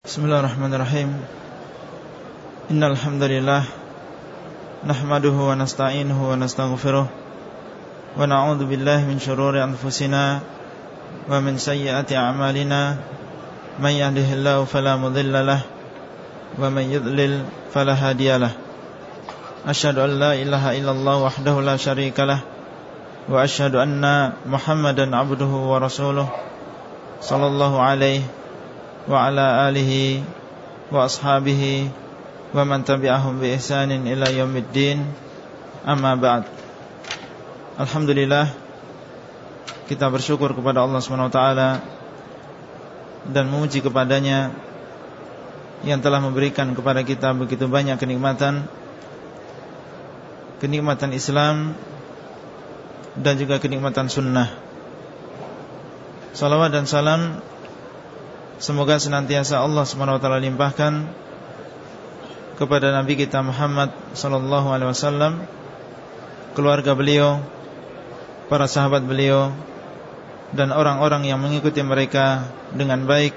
Bismillahirrahmanirrahim. Innal hamdalillah nahmaduhu wa nasta'inuhu wa nastaghfiruh wa na'udzu billahi min shururi anfusina wa min sayyiati a'malina. May yahdihillahu fala mudilla lahu wa may yudlil fala hadiyalah Ashhadu an la illallah wahdahu la syarika lah wa ashhadu anna Muhammadan abduhu sallallahu alaihi ala alihi wa ashabihi wa man tabi'ahum bi ihsanin ila yaumiddin. Amma ba'd. Alhamdulillah kita bersyukur kepada Allah Subhanahu wa taala dan memuji kepadanya yang telah memberikan kepada kita begitu banyak kenikmatan kenikmatan Islam dan juga kenikmatan sunnah. Salawat dan salam Semoga senantiasa Allah SWT limpahkan kepada Nabi kita Muhammad sallallahu alaihi wasallam, keluarga beliau, para sahabat beliau dan orang-orang yang mengikuti mereka dengan baik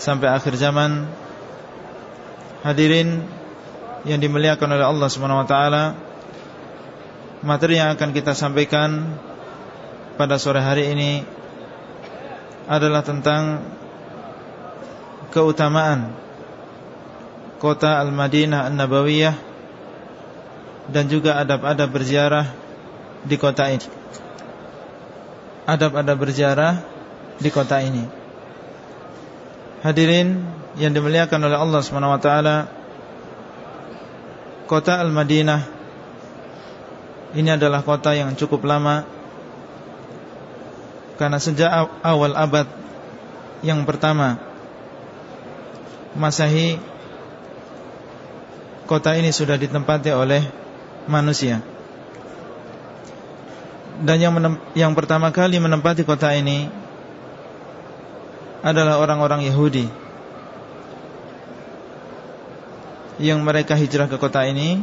sampai akhir zaman. Hadirin yang dimuliakan oleh Allah Subhanahu wa taala, materi yang akan kita sampaikan pada sore hari ini adalah tentang keutamaan kota Al-Madinah An-Nabawiyah dan juga adab-adab berziarah di kota ini. Adab-adab berziarah di kota ini. Hadirin yang dimuliakan oleh Allah Subhanahu wa taala, kota Al-Madinah ini adalah kota yang cukup lama karena sejak awal abad yang pertama Masahi Kota ini sudah ditempati oleh manusia. Dan yang, yang pertama kali menempati kota ini Adalah orang-orang Yahudi Yang mereka hijrah ke kota ini.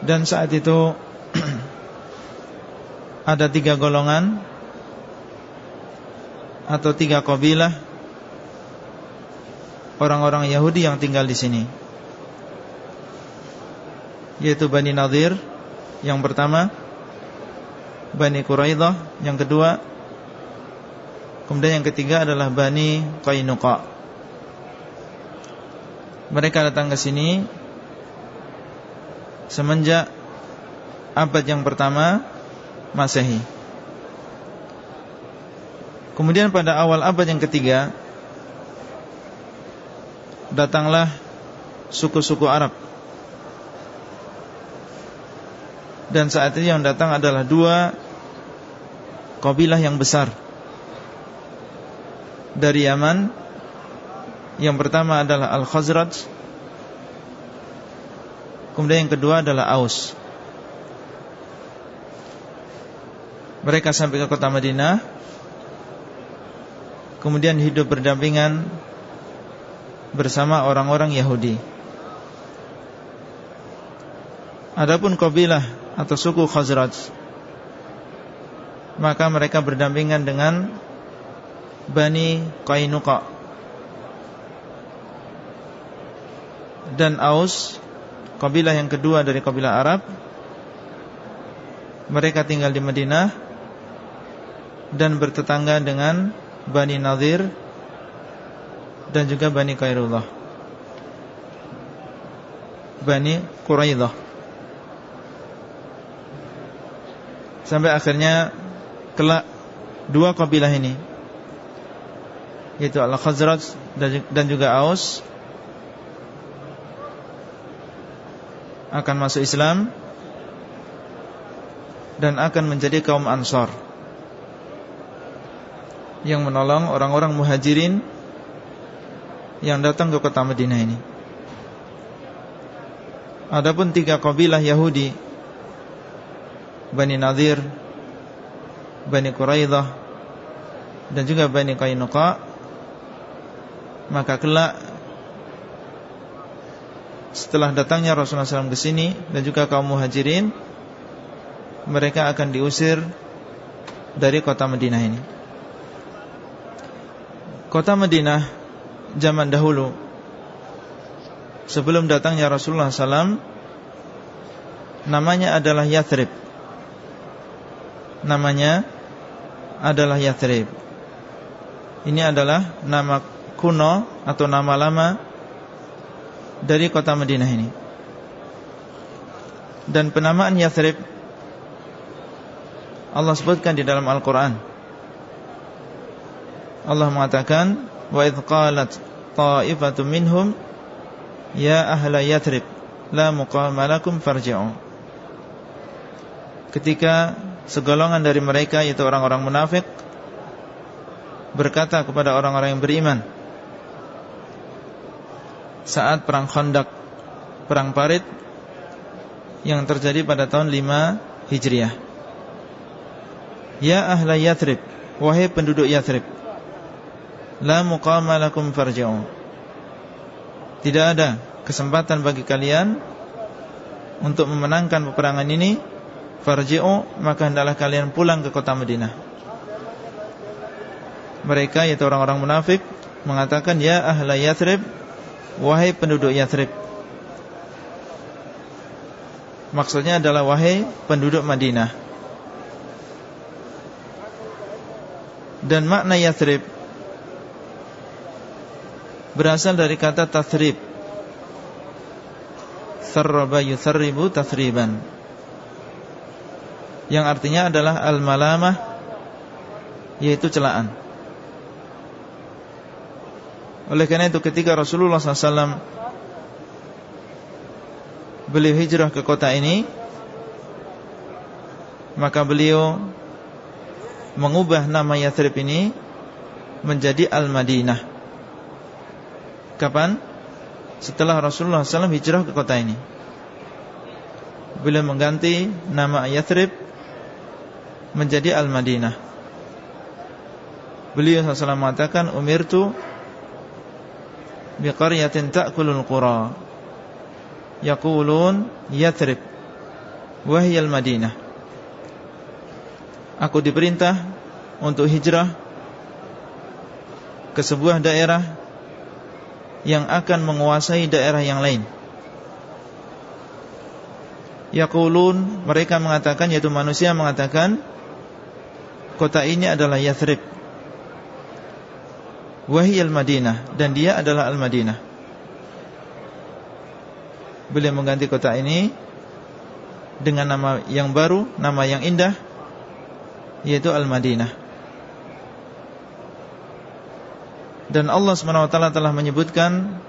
Dan saat itu Ada tiga golongan Atau tiga kabilah orang-orang Yahudi yang tinggal di sini. Yaitu Bani Nadir yang pertama. Bani Quraidah yang kedua. Kemudian yang ketiga adalah Bani Qainuqa. Mereka datang ke sini semenjak abad yang pertama Masehi. Kemudian pada awal abad yang ketiga datanglah suku-suku Arab. Dan saat ini yang datang adalah dua Kabilah yang besar. Dari Yaman Yang pertama adalah Al-Khazraj Kemudian yang kedua adalah Aus. Mereka sampai ke kota Madinah Kemudian hidup berdampingan bersama orang-orang Yahudi. Adapun kabilah atau suku Khazraj maka mereka berdampingan dengan Bani Qainuqa dan Aus kabilah yang kedua dari kabilah Arab mereka tinggal di Madinah dan bertetangga dengan Bani Nadir dan juga Bani Kairullah Bani Quraidah. Sampai akhirnya kelak dua kabilah ini yaitu Al-Khazraj dan juga Aus akan masuk Islam dan akan menjadi kaum Ansar yang menolong orang-orang Muhajirin yang datang ke kota Madinah ini. Adapun tiga kabilah Yahudi Bani Nadir Bani Quraidah Dan juga Bani Qainuqa Maka kelak Setelah datangnya Rasulullah SAW ke sini Dan juga kaum muhajirin Mereka akan diusir Dari kota Madinah ini Kota Madinah zaman dahulu sebelum datangnya Rasulullah SAW namanya adalah Yathrib. Namanya adalah Yathrib. Ini adalah nama kuno atau nama lama dari kota Madinah ini. Dan penamaan Yathrib Allah sebutkan di dalam Al-Quran Allah mengatakan Wa idh qalat ta'ifatu minhum Ya ahla Yathrib La muqamalakum farji'u Ketika segolongan dari mereka Yaitu orang-orang munafik Berkata kepada orang-orang yang beriman Saat perang Khandaq Perang Parit Yang terjadi pada tahun 5 Hijriah Ya ahla Yathrib Wahai penduduk Yathrib La muqama lakum Tidak ada kesempatan bagi kalian Untuk memenangkan peperangan ini. Farji'u Maka hendaklah kalian pulang ke kota Madinah. Mereka yaitu orang-orang munafik Mengatakan Ya ahla Yathrib Wahai penduduk Yathrib. Maksudnya adalah Wahai penduduk Madinah. Dan makna Yathrib Berasal dari kata tathrib Tharraba yutharribu tathriban Yang artinya adalah al-malamah Yaitu celaan. Oleh karena itu ketika Rasulullah SAW Beliau hijrah ke kota ini Maka beliau mengubah nama Yathrib ini menjadi Al-Madinah. Kapan? Setelah Rasulullah SAW hijrah ke kota ini. Beliau mengganti nama Yathrib menjadi Al-Madinah. Beliau SAW mengatakan umirtu biqaryatin ta'kulul qura yaqulun Yathrib wa Al-Madinah aku diperintah untuk hijrah ke sebuah daerah yang akan menguasai daerah yang lain. Yaqulun mereka mengatakan yaitu manusia mengatakan kota ini adalah Yathrib. Wahiyal Madinah dan dia adalah Al-Madinah. Beliau mengganti kota ini dengan nama yang baru, nama yang indah yaitu Al-Madinah. Dan Allah SWT telah menyebutkan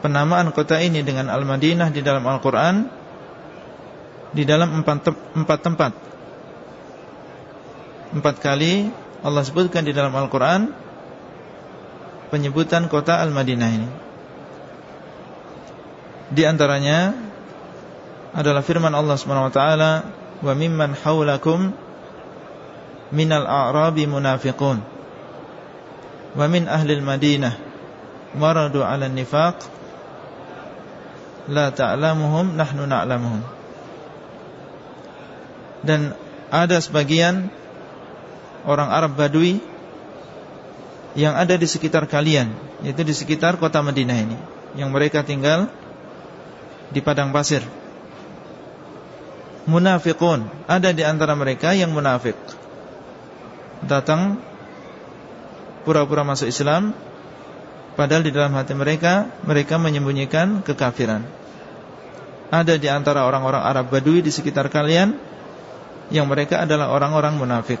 penamaan kota ini dengan Al-Madinah di dalam Al-Quran di dalam empat, empat tempat. Empat kali Allah sebutkan di dalam Al-Quran penyebutan kota Al-Madinah ini. Di antaranya adalah firman Allah SWT wa mimman haulakum minal a'rabi munafiqun wa min ahli al-madinah maradu 'ala an-nifaq la ta'lamuhum nahnu na'lamuhum dan ada sebagian orang Arab Badui yang ada di sekitar kalian yaitu di sekitar kota Madinah ini yang mereka tinggal di padang pasir munafiqun. Ada di antara mereka yang munafik. Datang pura-pura masuk Islam padahal di dalam hati mereka mereka menyembunyikan kekafiran. Ada di antara orang-orang Arab Badui di sekitar kalian yang mereka adalah orang-orang munafik.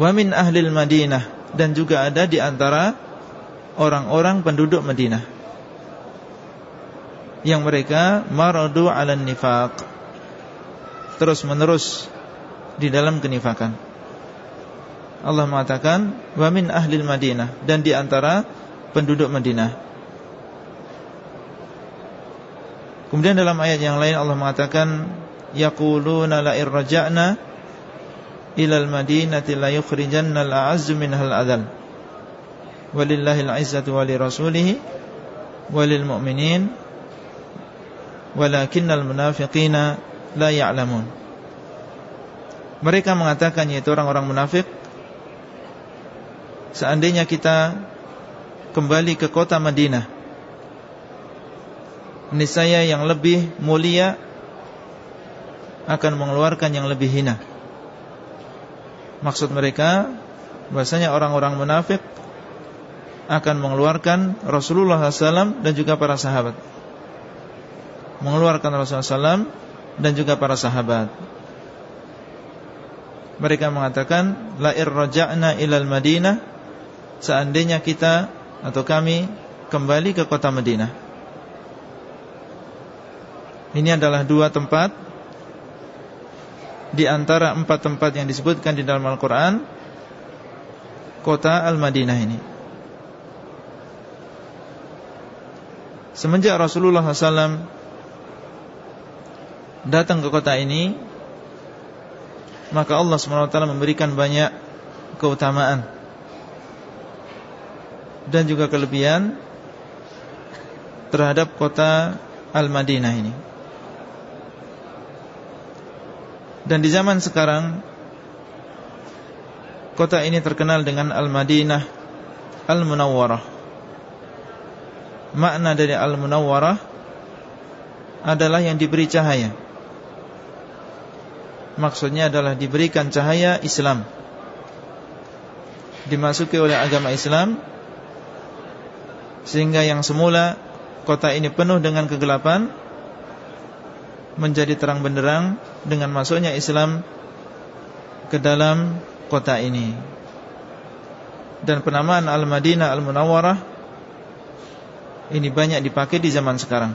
Wa min ahlil Madinah dan juga ada di antara orang-orang penduduk Madinah yang mereka maradu 'alan nifaq terus menerus di dalam kenifakan Allah mengatakan wa min ahlil Madinah. Dan di antara penduduk Madinah. Kemudian dalam ayat yang lain Allah mengatakan yaquluna la irja'na ila al-madinati la yukhrijanna al-a'azzu minhal adal walillahil 'izzatu wa lirasulihi walil mu'minin. Walakinnal munafiqina la ya'lamun. Mereka mengatakan yaitu orang-orang munafik Seandainya kita kembali ke kota Madinah Niscaya yang lebih mulia Akan mengeluarkan yang lebih hina. Maksud mereka Bahasanya orang-orang munafik Akan mengeluarkan Rasulullah SAW dan juga para sahabat. Mengeluarkan Rasulullah SAW Dan juga para sahabat. Mereka mengatakan La irraja'na ilal madinah Seandainya kita Atau kami kembali ke kota Madinah. Ini adalah dua tempat. Di antara empat tempat yang disebutkan di dalam Al-Quran Kota Al-Madinah ini. Semenjak Rasulullah SAW Datang ke kota ini Maka Allah SWT memberikan banyak keutamaan dan juga kelebihan terhadap kota Al-Madinah ini. Dan di zaman sekarang kota ini terkenal dengan Al-Madinah Al-Munawwarah. Makna dari Al-Munawwarah adalah yang diberi cahaya. Maksudnya adalah diberikan cahaya Islam. Dimasuki oleh agama Islam sehingga yang semula kota ini penuh dengan kegelapan Menjadi terang benderang dengan masuknya Islam ke dalam kota ini. Dan penamaan Al-Madinah Al-Munawwarah Ini banyak dipakai di zaman sekarang.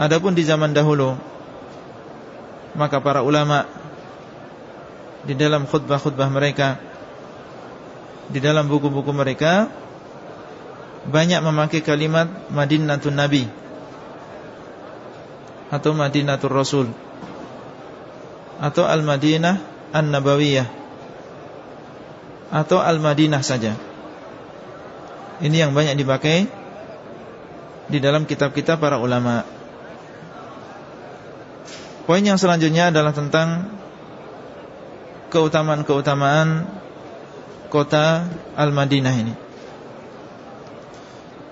Adapun di zaman dahulu Maka para ulama Di dalam khutbah-khutbah mereka Di dalam buku-buku mereka banyak memakai kalimat Madinatun Nabi atau Madinatul Rasul atau Al-Madinah An-Nabawiyah atau Al-Madinah saja. Ini yang banyak dipakai di dalam kitab-kitab para ulama. Poin yang selanjutnya adalah tentang keutamaan-keutamaan kota Al-Madinah ini.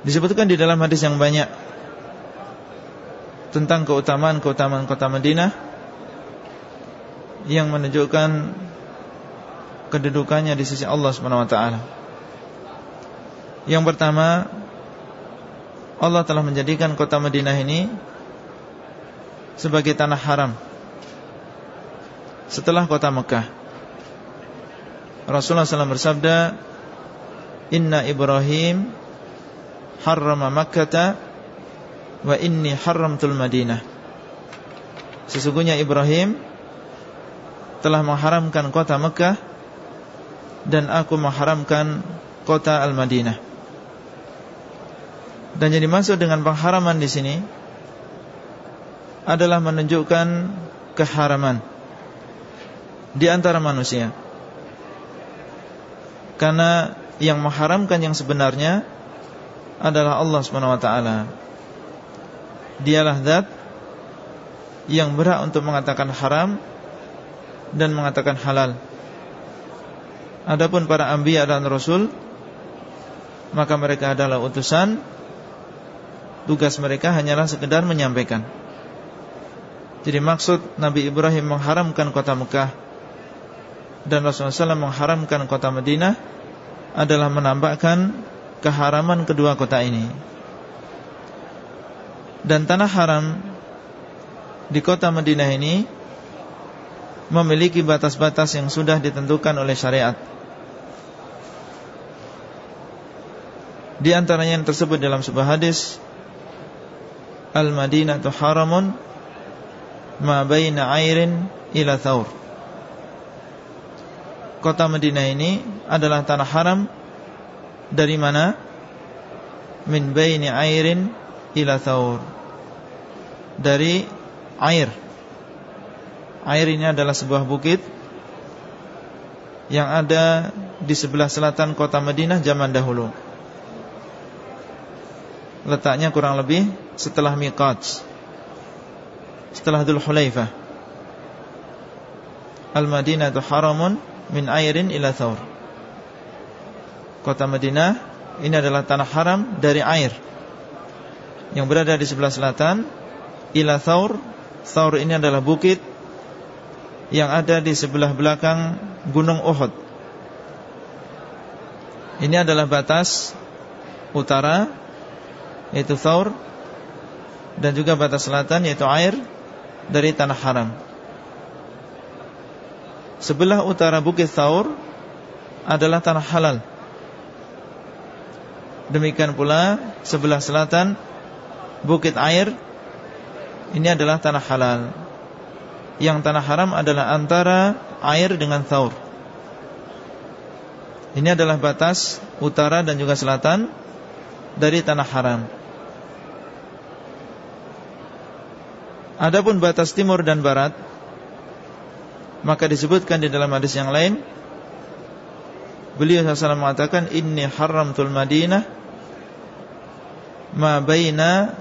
Disebutkan di dalam hadis yang banyak Tentang keutamaan-keutamaan kota Madinah Yang menunjukkan Kedudukannya di sisi Allah SWT Yang pertama Allah telah menjadikan kota Madinah ini Sebagai tanah haram Setelah kota Mekah. Rasulullah SAW bersabda Inna Ibrahim harrama Makkah wa inni haramtul Madinah. Sesungguhnya Ibrahim telah mengharamkan kota Mekah dan aku mengharamkan kota Al-Madinah. Dan jadi masuk dengan pengharaman di sini adalah menunjukkan keharaman di antara manusia. Karena yang mengharamkan yang sebenarnya adalah Allah SWT Dialah zat yang berhak untuk mengatakan haram dan mengatakan halal. Adapun para anbiya dan rasul maka mereka adalah utusan tugas mereka hanyalah sekedar menyampaikan. Jadi maksud Nabi Ibrahim mengharamkan kota Mekah dan Rasulullah SAW mengharamkan kota Madinah adalah menambahkan keharaman kedua kota ini. Dan tanah haram Di kota Madinah ini Memiliki batas-batas yang sudah ditentukan oleh syariat. Di antaranya yang tersebut dalam sebuah hadis Al-Madinah tu haramun Ma baina airin ila thawr. Kota Madinah ini adalah tanah haram dari mana? Min baini airin ila thaur. Dari air. Air ini adalah sebuah bukit yang ada di sebelah selatan kota Madinah zaman dahulu. Letaknya kurang lebih setelah Miqat. Setelah Dhul Hulaifah. Al-Madinah itu haramun min airin ila thaur. Kota Madinah ini adalah tanah haram dari air yang berada di sebelah selatan ila Thaur. Thaur ini adalah bukit yang ada di sebelah belakang Gunung Uhud. Ini adalah batas utara yaitu Thaur dan juga batas selatan yaitu air dari tanah haram. Sebelah utara Bukit Thaur adalah tanah halal. Demikian pula sebelah selatan Bukit Air ini adalah tanah halal. Yang tanah haram adalah antara air dengan Thaur. Ini adalah batas utara dan juga selatan dari tanah haram. Adapun batas timur dan barat maka disebutkan di dalam hadis yang lain beliau SAW mengatakan inni haramtul madinah ma baina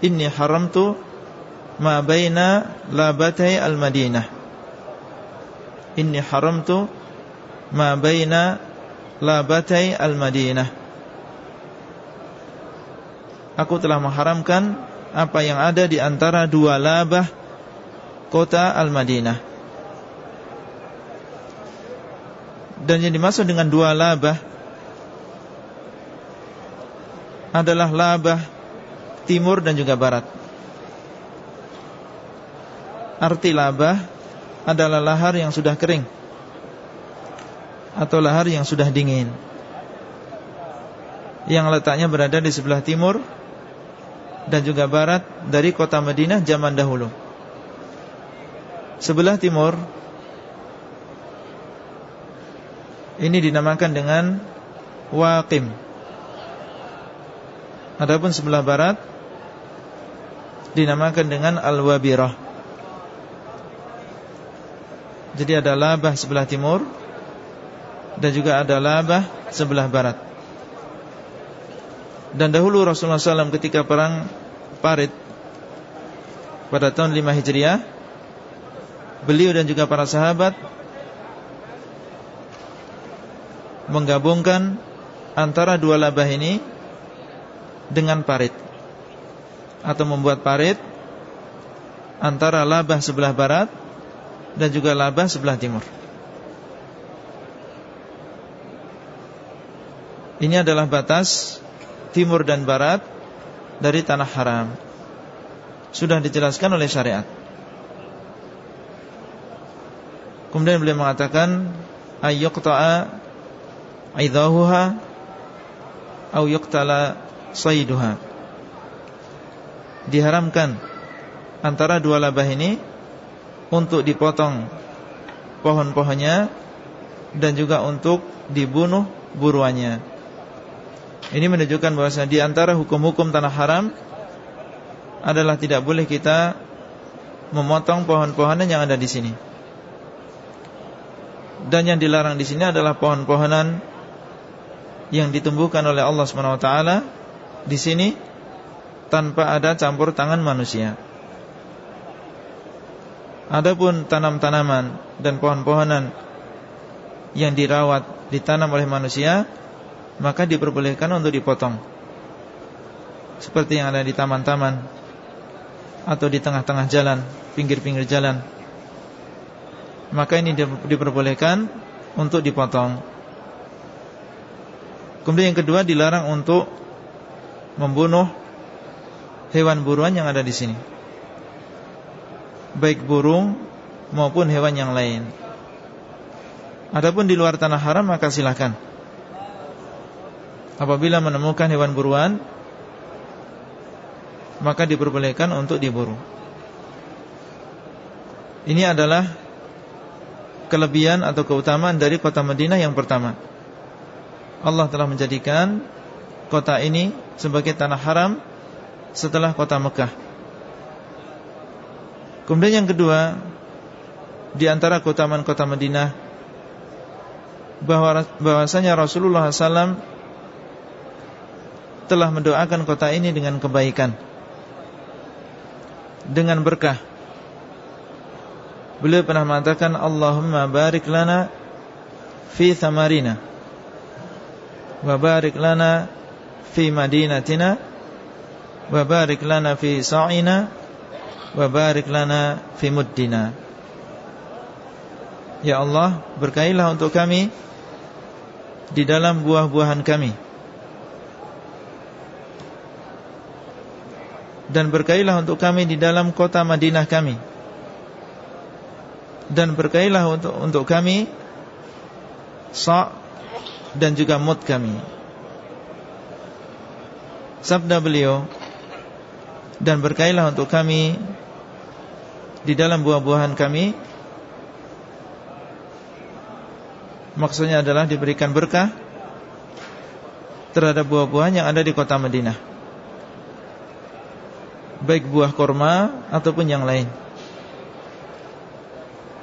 inni haramtu ma baina labatai al-madinah. Inni haramtu ma baina labatai al-madinah. Aku telah mengharamkan apa yang ada di antara dua labah kota Al-Madinah. Dan yang dimaksud dengan dua labah Adalah labah Timur dan juga barat. Arti labah Adalah lahar yang sudah kering Atau lahar yang sudah dingin. Yang letaknya berada di sebelah timur Dan juga barat Dari kota Madinah zaman dahulu. Sebelah timur Ini dinamakan dengan Waqim Adapun sebelah barat Dinamakan dengan Al-Wabirah. Jadi ada labah sebelah timur Dan juga ada labah sebelah barat. Dan dahulu Rasulullah SAW ketika perang Parit Pada tahun 5 Hijriah Beliau dan juga para sahabat menggabungkan antara dua labah ini dengan parit atau membuat parit antara labah sebelah barat dan juga labah sebelah timur. Ini adalah batas timur dan barat dari tanah haram. Sudah dijelaskan oleh syariat. Kemudian beliau mengatakan ayyuqta'a aidahuha au yuqtala sayduha diharamkan antara dua labah ini untuk dipotong pohon-pohonnya dan juga untuk dibunuh buruannya. Ini menunjukkan bahwa di antara hukum-hukum tanah haram adalah tidak boleh kita memotong pohon-pohonan yang ada di sini. Dan yang dilarang di sini adalah pohon-pohonan yang ditumbuhkan oleh Allah SWT di sini tanpa ada campur tangan manusia. Adapun tanam-tanaman dan pohon-pohonan yang dirawat, ditanam oleh manusia, maka diperbolehkan untuk dipotong. Seperti yang ada di taman-taman atau di tengah-tengah jalan, pinggir-pinggir jalan. Maka ini diperbolehkan untuk dipotong. Kemudian yang kedua dilarang untuk membunuh hewan buruan yang ada di sini. Baik burung maupun hewan yang lain. Adapun di luar tanah haram maka silakan. Apabila menemukan hewan buruan maka diperbolehkan untuk diburu. Ini adalah kelebihan atau keutamaan dari kota Madinah yang pertama. Allah telah menjadikan kota ini sebagai tanah haram setelah kota Mekah. Kemudian yang kedua, di antara keutamaan kota Madinah bahwa bahwasanya Rasulullah SAW telah mendoakan kota ini dengan kebaikan, dengan berkah. Beliau pernah mengatakan Allahumma barik lana fi thamarina wa barik lana fi madinatina wa barik lana fi sa'ina wa barik lana fi muddina. Ya Allah berkailah untuk kami di dalam buah-buahan kami. Dan berkailah untuk kami di dalam kota Madinah kami. Dan berkailah untuk untuk kami sa' dan juga mut kami sabda beliau dan berkailah untuk kami di dalam buah-buahan kami. Maksudnya adalah diberikan berkah terhadap buah-buahan yang ada di kota Madinah. Baik buah korma ataupun yang lain.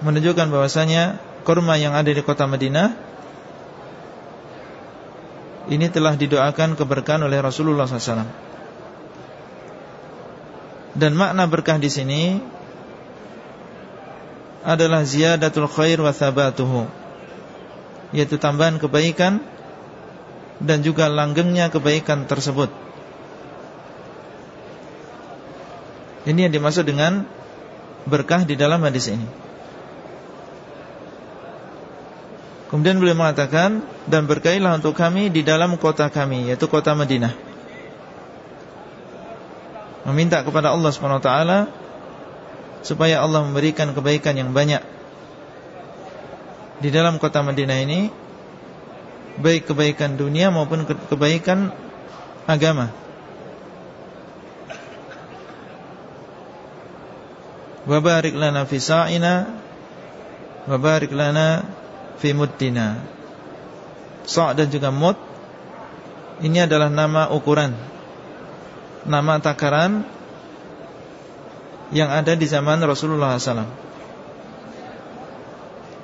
Menunjukkan bahwasanya korma yang ada di kota Madinah ini telah didoakan keberkahan oleh Rasulullah SAW. Dan makna berkah di sini adalah ziyadatul khair wa thabatuhu, yaitu tambahan kebaikan dan juga langgengnya kebaikan tersebut. Ini yang dimaksud dengan berkah di dalam hadis ini. Kemudian beliau mengatakan dan berkailah untuk kami di dalam kota kami yaitu kota Madinah. Meminta kepada Allah SWT supaya Allah memberikan kebaikan yang banyak di dalam kota Madinah ini baik kebaikan dunia maupun kebaikan agama. Wa barik lana fi sa'ina wa barik lana fi muddina. So' dan juga mud ini adalah nama ukuran nama takaran yang ada di zaman Rasulullah SAW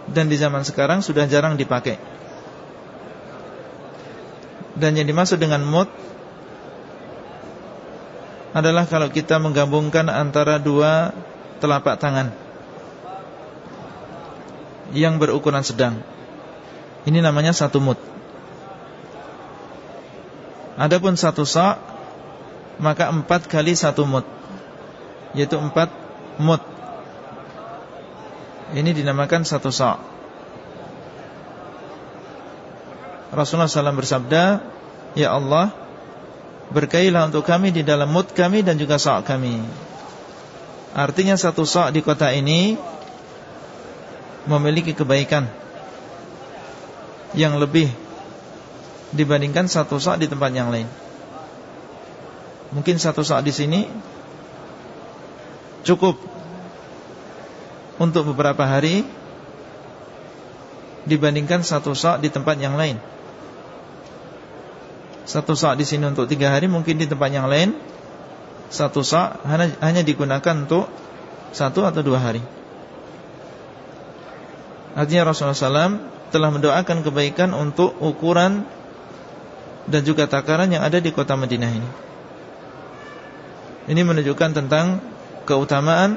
dan di zaman sekarang sudah jarang dipakai. Dan yang dimaksud dengan mud adalah kalau kita menggabungkan antara dua telapak tangan yang berukuran sedang. Ini namanya satu mut. Adapun satu sa' maka empat kali satu mut, yaitu empat mut. Ini dinamakan satu sa'. Rasulullah SAW bersabda, Ya Allah, berkailah untuk kami di dalam mut kami dan juga sa' kami. Artinya satu sa' di kota ini memiliki kebaikan yang lebih dibandingkan satu saat di tempat yang lain. Mungkin satu saat di sini cukup untuk beberapa hari dibandingkan satu saat di tempat yang lain. Satu saat di sini untuk tiga hari mungkin di tempat yang lain satu saat hanya, digunakan untuk satu atau dua hari. Artinya Rasulullah SAW telah mendoakan kebaikan untuk ukuran dan juga takaran yang ada di kota Madinah ini. Ini menunjukkan tentang keutamaan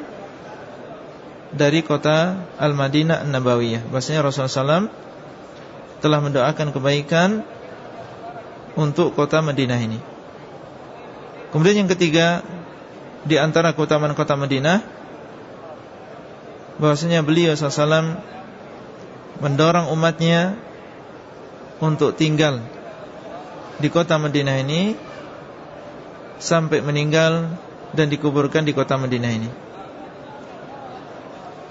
dari kota Al-Madinah An-Nabawiyah. Bahasanya Rasulullah SAW telah mendoakan kebaikan untuk kota Madinah ini. Kemudian yang ketiga di antara keutamaan kota Madinah bahwasanya beliau SAW mendorong umatnya untuk tinggal di kota Madinah ini sampai meninggal dan dikuburkan di kota Madinah ini.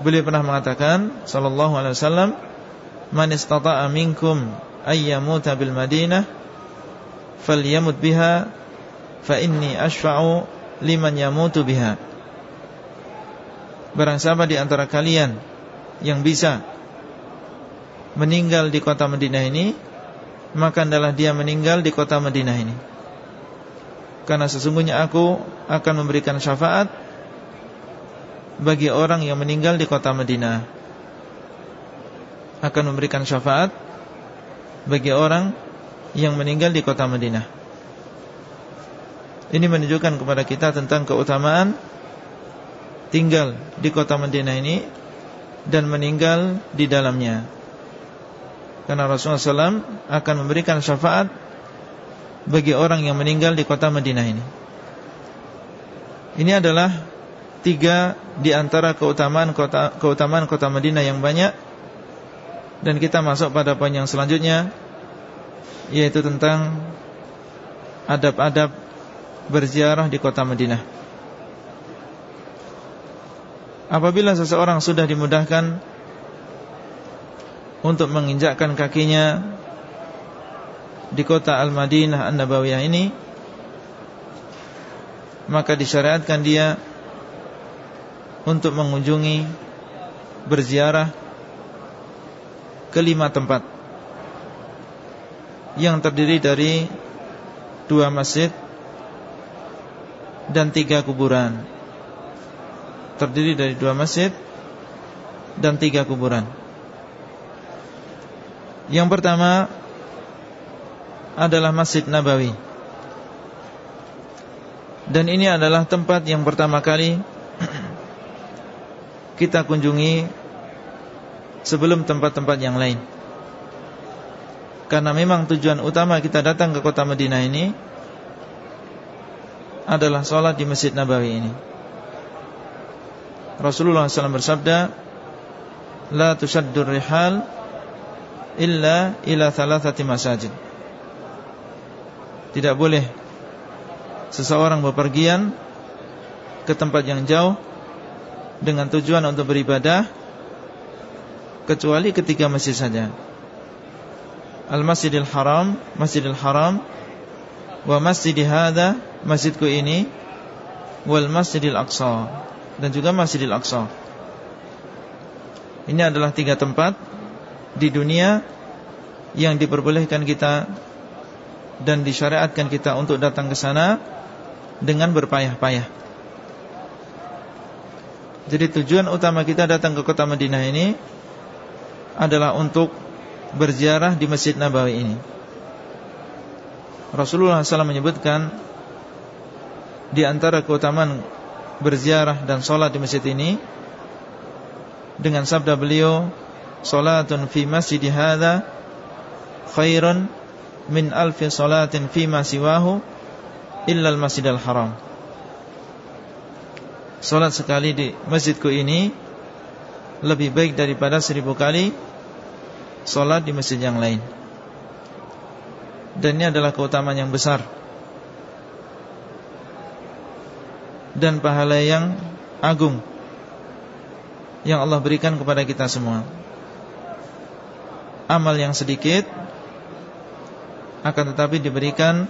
Beliau pernah mengatakan sallallahu alaihi wasallam, "Man istata'a minkum ayyamuta bil Madinah falyamut biha fa inni ashfa'u liman yamutu biha." Barang siapa di antara kalian yang bisa meninggal di kota Madinah ini Maka adalah dia meninggal di kota Madinah ini. Karena sesungguhnya aku akan memberikan syafaat Bagi orang yang meninggal di kota Madinah. Akan memberikan syafaat Bagi orang yang meninggal di kota Madinah. Ini menunjukkan kepada kita tentang keutamaan Tinggal di kota Madinah ini Dan meninggal di dalamnya karena Rasulullah SAW akan memberikan syafaat bagi orang yang meninggal di kota Madinah ini. Ini adalah tiga di antara keutamaan kota keutamaan kota Madinah yang banyak dan kita masuk pada poin yang selanjutnya yaitu tentang adab-adab berziarah di kota Madinah. Apabila seseorang sudah dimudahkan untuk menginjakkan kakinya di kota Al-Madinah An-Nabawiyah ini maka disyariatkan dia untuk mengunjungi berziarah ke lima tempat yang terdiri dari dua masjid dan tiga kuburan. Terdiri dari dua masjid dan tiga kuburan yang pertama adalah Masjid Nabawi. Dan ini adalah tempat yang pertama kali Kita kunjungi Sebelum tempat-tempat yang lain. Karena memang tujuan utama kita datang ke kota Madinah ini Adalah sholat di Masjid Nabawi ini. Rasulullah SAW bersabda La tushaddur rihal illa ila thalathati masajid. Tidak boleh seseorang bepergian ke tempat yang jauh dengan tujuan untuk beribadah kecuali ketika masjid saja. Al-Masjidil Haram, Masjidil Haram wa Masjid hadza, masjidku ini wal Masjidil Aqsa dan juga Masjidil Aqsa. Ini adalah tiga tempat di dunia yang diperbolehkan kita dan disyariatkan kita untuk datang ke sana dengan berpayah-payah. Jadi tujuan utama kita datang ke kota Madinah ini adalah untuk berziarah di Masjid Nabawi ini. Rasulullah SAW menyebutkan di antara keutamaan berziarah dan sholat di masjid ini dengan sabda beliau Salatun fi masjid hadha Khairun min alfi salatin ma siwahu illa al-masjidil haram. Salat sekali di masjidku ini lebih baik daripada seribu kali salat di masjid yang lain. Dan ini adalah keutamaan yang besar dan pahala yang agung yang Allah berikan kepada kita semua amal yang sedikit akan tetapi diberikan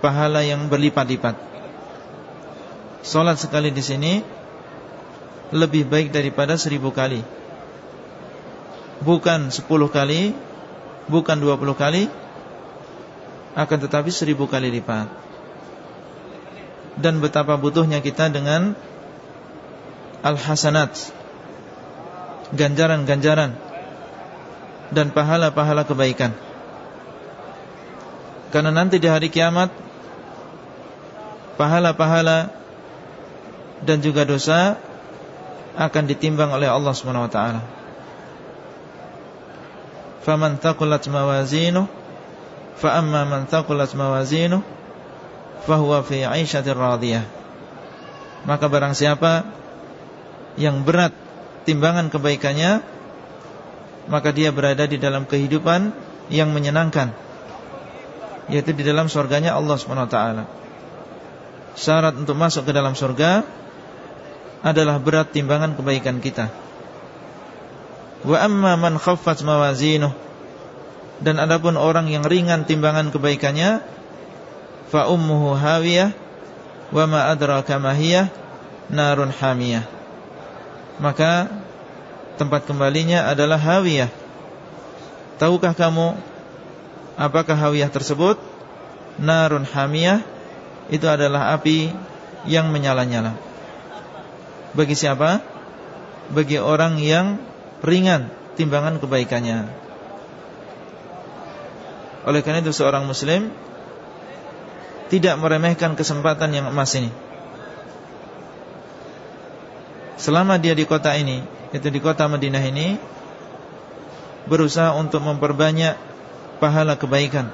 pahala yang berlipat-lipat. Salat sekali di sini lebih baik daripada seribu kali. Bukan sepuluh kali, bukan dua puluh kali, akan tetapi seribu kali lipat. Dan betapa butuhnya kita dengan al-hasanat, ganjaran-ganjaran dan pahala-pahala kebaikan. Karena nanti di hari kiamat pahala-pahala dan juga dosa akan ditimbang oleh Allah Subhanahu wa taala. Faman taqulat mawazinuh fa amma man taqulat mawazinuh fahuwa fi 'aisyatir radiyah. Maka barang siapa yang berat timbangan kebaikannya maka dia berada di dalam kehidupan yang menyenangkan yaitu di dalam surganya Allah Subhanahu wa taala. Syarat untuk masuk ke dalam surga adalah berat timbangan kebaikan kita. Wa amma man khaffat mawazinuh dan adapun orang yang ringan timbangan kebaikannya fa ummuhu hawiyah wa ma adraka ma narun hamiyah. Maka tempat kembalinya adalah hawiyah. Tahukah kamu apakah hawiyah tersebut? Narun hamiyah itu adalah api yang menyala-nyala. Bagi siapa? Bagi orang yang ringan timbangan kebaikannya. Oleh karena itu seorang muslim tidak meremehkan kesempatan yang emas ini. Selama dia di kota ini Itu di kota Madinah ini Berusaha untuk memperbanyak Pahala kebaikan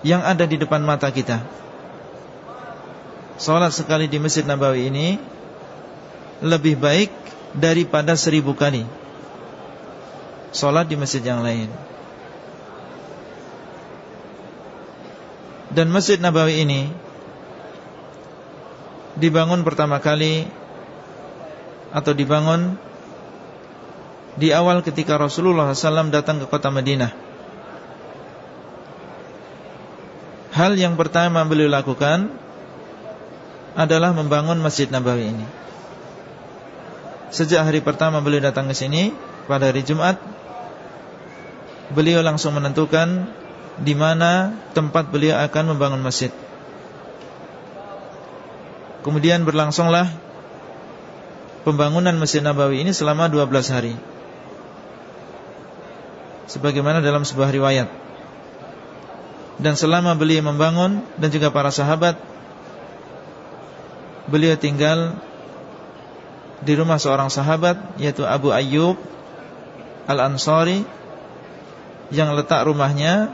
yang ada di depan mata kita. Salat sekali di Masjid Nabawi ini lebih baik daripada seribu kali Salat di masjid yang lain Dan Masjid Nabawi ini Dibangun pertama kali Atau dibangun Di awal ketika Rasulullah SAW datang ke kota Madinah Hal yang pertama beliau lakukan Adalah membangun Masjid Nabawi ini Sejak hari pertama beliau datang ke sini Pada hari Jumat Beliau langsung menentukan di mana tempat beliau akan membangun masjid. Kemudian berlangsunglah pembangunan Masjid Nabawi ini selama 12 hari. Sebagaimana dalam sebuah riwayat. Dan selama beliau membangun dan juga para sahabat beliau tinggal di rumah seorang sahabat yaitu Abu Ayyub Al-Ansari yang letak rumahnya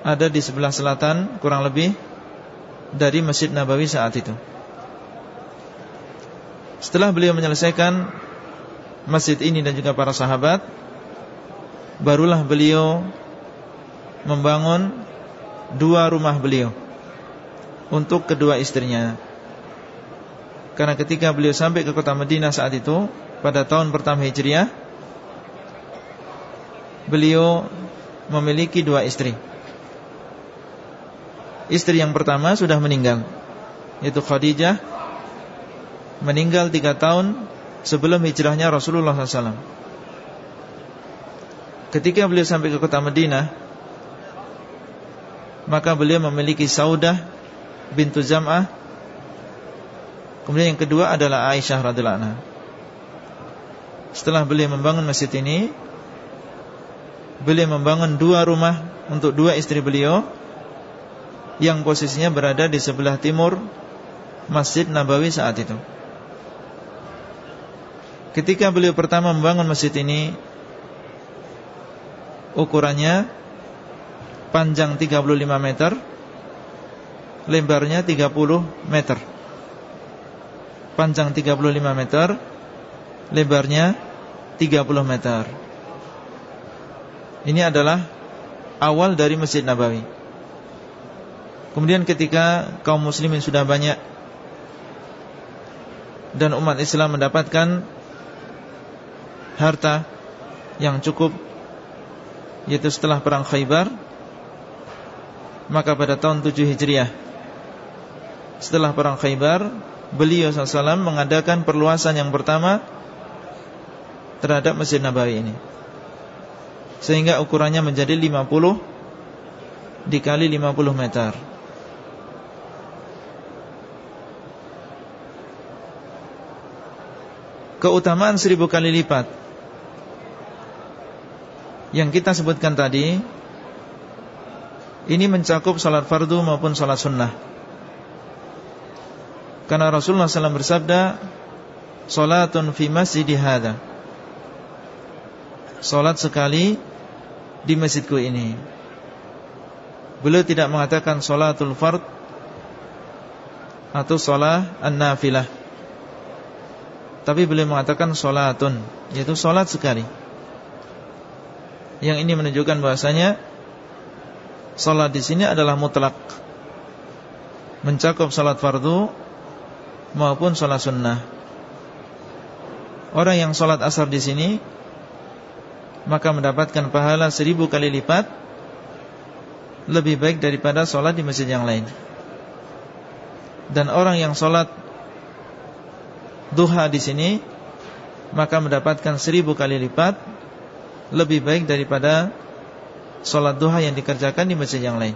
ada di sebelah selatan kurang lebih dari Masjid Nabawi saat itu. Setelah beliau menyelesaikan masjid ini dan juga para sahabat, barulah beliau membangun dua rumah beliau untuk kedua istrinya. Karena ketika beliau sampai ke kota Madinah saat itu pada tahun pertama Hijriah, beliau memiliki dua istri. Istri yang pertama sudah meninggal Yaitu Khadijah Meninggal tiga tahun Sebelum hijrahnya Rasulullah SAW Ketika beliau sampai ke kota Madinah Maka beliau memiliki Saudah Bintu Zam'ah. Kemudian yang kedua adalah Aisyah radhiallahu anha. Setelah beliau membangun masjid ini Beliau membangun dua rumah Untuk dua istri beliau yang posisinya berada di sebelah timur Masjid Nabawi saat itu. Ketika beliau pertama membangun masjid ini Ukurannya Panjang 35 meter Lebarnya 30 meter. Panjang 35 meter Lebarnya 30 meter. Ini adalah Awal dari Masjid Nabawi. Kemudian ketika kaum muslimin sudah banyak dan umat Islam mendapatkan harta yang cukup yaitu setelah perang Khaybar maka pada tahun 7 Hijriah setelah perang Khaybar beliau SAW mengadakan perluasan yang pertama terhadap Masjid Nabawi ini. Sehingga ukurannya menjadi 50 dikali 50 meter. Keutamaan seribu kali lipat yang kita sebutkan tadi ini mencakup salat fardu maupun salat sunnah. Karena Rasulullah SAW bersabda, Salatun fi masjid hada. Salat sekali di masjidku ini. Beliau tidak mengatakan salatul fard atau salat an-nafilah. Tapi beliau mengatakan solatun Yaitu solat sekali Yang ini menunjukkan bahasanya Solat di sini adalah mutlak. Mencakup solat fardu Maupun solat sunnah. Orang yang solat asar di sini Maka mendapatkan pahala seribu kali lipat Lebih baik daripada solat di masjid yang lain. Dan orang yang solat duha di sini maka mendapatkan seribu kali lipat lebih baik daripada sholat duha yang dikerjakan di masjid yang lain.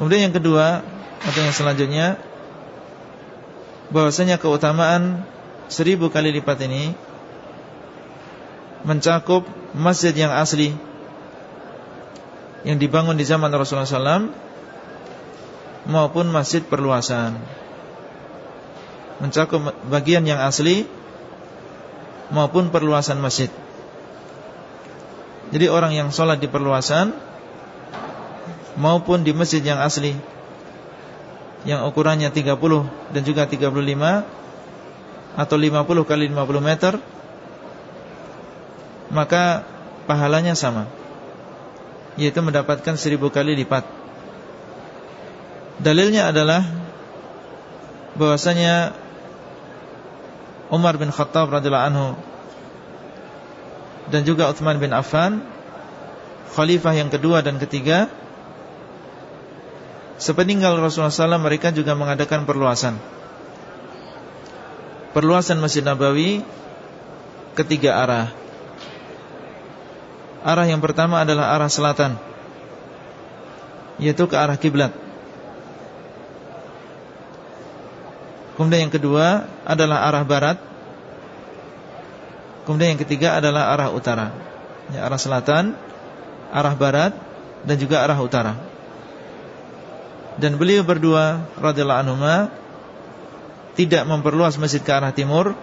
Kemudian yang kedua atau yang selanjutnya bahwasanya keutamaan seribu kali lipat ini mencakup masjid yang asli yang dibangun di zaman Rasulullah SAW maupun masjid perluasan mencakup bagian yang asli maupun perluasan masjid. Jadi orang yang sholat di perluasan maupun di masjid yang asli yang ukurannya 30 dan juga 35 atau 50 kali 50 meter maka pahalanya sama yaitu mendapatkan seribu kali lipat. Dalilnya adalah bahwasanya Umar bin Khattab radhiyallahu anhu dan juga Uthman bin Affan khalifah yang kedua dan ketiga. Sepeninggal Rasulullah SAW mereka juga mengadakan perluasan. Perluasan Masjid Nabawi Ketiga arah. Arah yang pertama adalah arah selatan Yaitu ke arah kiblat. Kemudian yang kedua adalah arah barat Kemudian yang ketiga adalah arah utara. Ya, Arah selatan Arah barat Dan juga arah utara. Dan beliau berdua radhiyallahu anhuma tidak memperluas masjid ke arah timur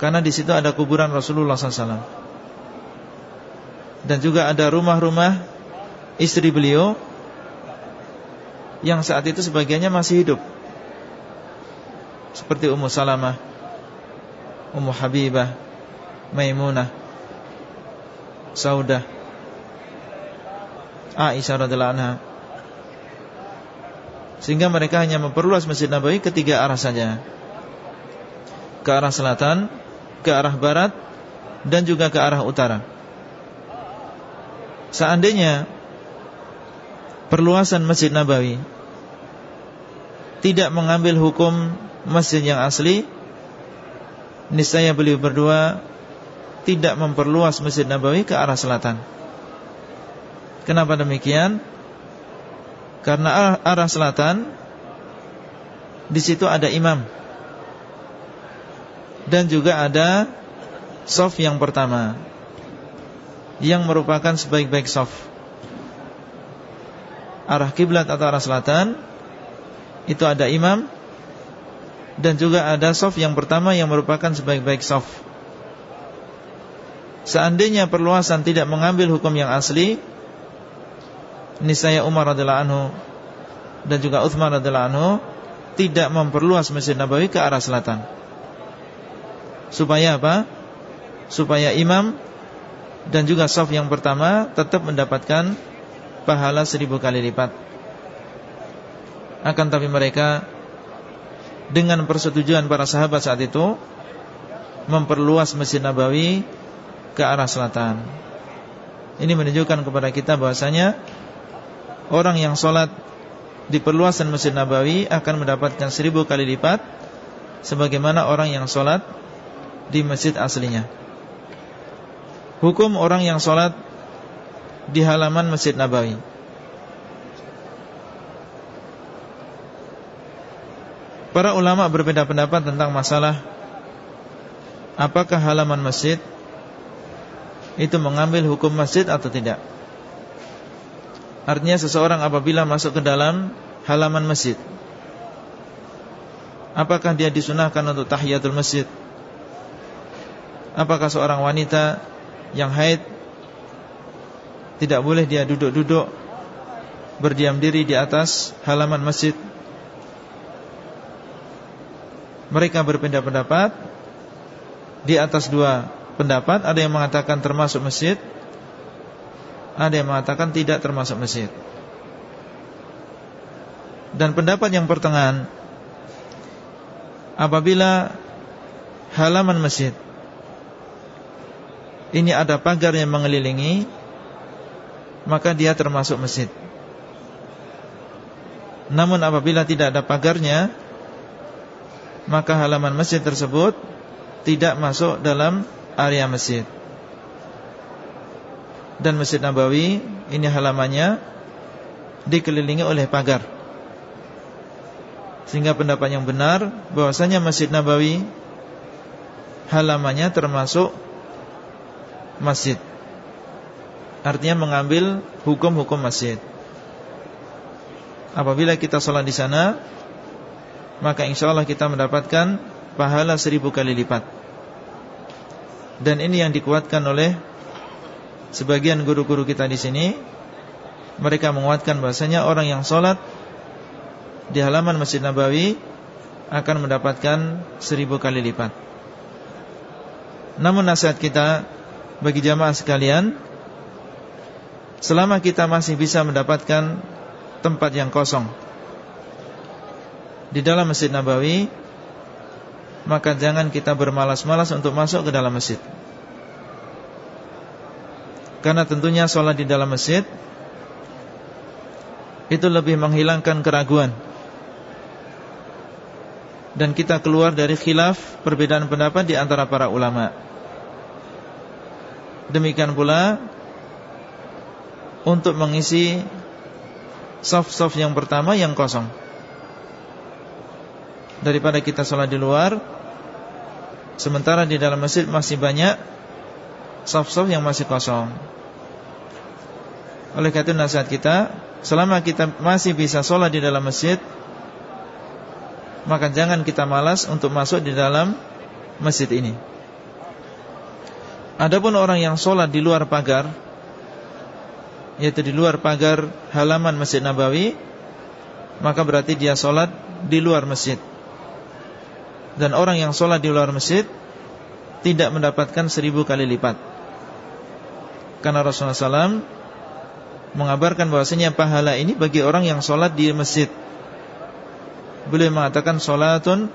karena di situ ada kuburan Rasulullah SAW dan juga ada rumah-rumah istri beliau yang saat itu sebagiannya masih hidup. Seperti Ummu Salamah, Ummu Habibah, Maimunah, Saudah, Aisyah radhiyallahu anha. Sehingga mereka hanya memperluas Masjid Nabawi ketiga arah saja. Ke arah selatan Ke arah barat Dan juga ke arah utara. Seandainya Perluasan Masjid Nabawi Tidak mengambil hukum Masjid yang asli Niscaya beliau berdua Tidak memperluas Masjid Nabawi ke arah selatan Kenapa demikian? Karena arah selatan di situ ada imam dan juga ada sof yang pertama yang merupakan sebaik-baik sof. Arah kiblat atau arah selatan itu ada imam dan juga ada sof yang pertama yang merupakan sebaik-baik sof. Seandainya perluasan tidak mengambil hukum yang asli niscaya Umar radhiyallahu anhu dan juga Uthman radhiyallahu anhu tidak memperluas Masjid Nabawi ke arah selatan. Supaya apa? Supaya imam dan juga saf yang pertama tetap mendapatkan pahala seribu kali lipat. Akan tapi mereka dengan persetujuan para sahabat saat itu memperluas Masjid Nabawi ke arah selatan. Ini menunjukkan kepada kita bahwasanya orang yang sholat di perluasan Masjid Nabawi akan mendapatkan seribu kali lipat sebagaimana orang yang sholat di masjid aslinya. Hukum orang yang sholat di halaman Masjid Nabawi. Para ulama berbeda pendapat tentang masalah apakah halaman masjid itu mengambil hukum masjid atau tidak. Artinya seseorang apabila masuk ke dalam halaman masjid Apakah dia disunahkan untuk tahiyatul masjid Apakah seorang wanita yang haid Tidak boleh dia duduk-duduk Berdiam diri di atas halaman masjid Mereka berpindah pendapat. Di atas dua pendapat Ada yang mengatakan termasuk masjid ada yang mengatakan tidak termasuk masjid. Dan pendapat yang pertengahan Apabila Halaman masjid Ini ada pagar yang mengelilingi Maka dia termasuk masjid. Namun apabila tidak ada pagarnya Maka halaman masjid tersebut Tidak masuk dalam area masjid dan Masjid Nabawi ini halamannya dikelilingi oleh pagar. Sehingga pendapat yang benar bahwasanya Masjid Nabawi halamannya termasuk masjid. Artinya mengambil hukum-hukum masjid. Apabila kita sholat di sana, maka insya Allah kita mendapatkan pahala seribu kali lipat. Dan ini yang dikuatkan oleh sebagian guru-guru kita di sini Mereka menguatkan bahasanya orang yang sholat Di halaman Masjid Nabawi Akan mendapatkan seribu kali lipat Namun nasihat kita Bagi jamaah sekalian Selama kita masih bisa mendapatkan Tempat yang kosong Di dalam Masjid Nabawi Maka jangan kita bermalas-malas Untuk masuk ke dalam masjid Karena tentunya sholat di dalam masjid itu lebih menghilangkan keraguan dan kita keluar dari khilaf perbedaan pendapat di antara para ulama. Demikian pula untuk mengisi soft-soft yang pertama yang kosong. Daripada kita sholat di luar. Sementara di dalam masjid masih banyak Soft-soft yang masih kosong. Oleh karena itu nasihat kita Selama kita masih bisa sholat di dalam masjid Maka jangan kita malas untuk masuk di dalam masjid ini. Adapun orang yang sholat di luar pagar Yaitu di luar pagar halaman Masjid Nabawi Maka berarti dia sholat di luar masjid Dan orang yang sholat di luar masjid Tidak mendapatkan seribu kali lipat Karena Rasulullah SAW mengabarkan bahwasanya pahala ini bagi orang yang sholat di masjid. Beliau mengatakan sholatun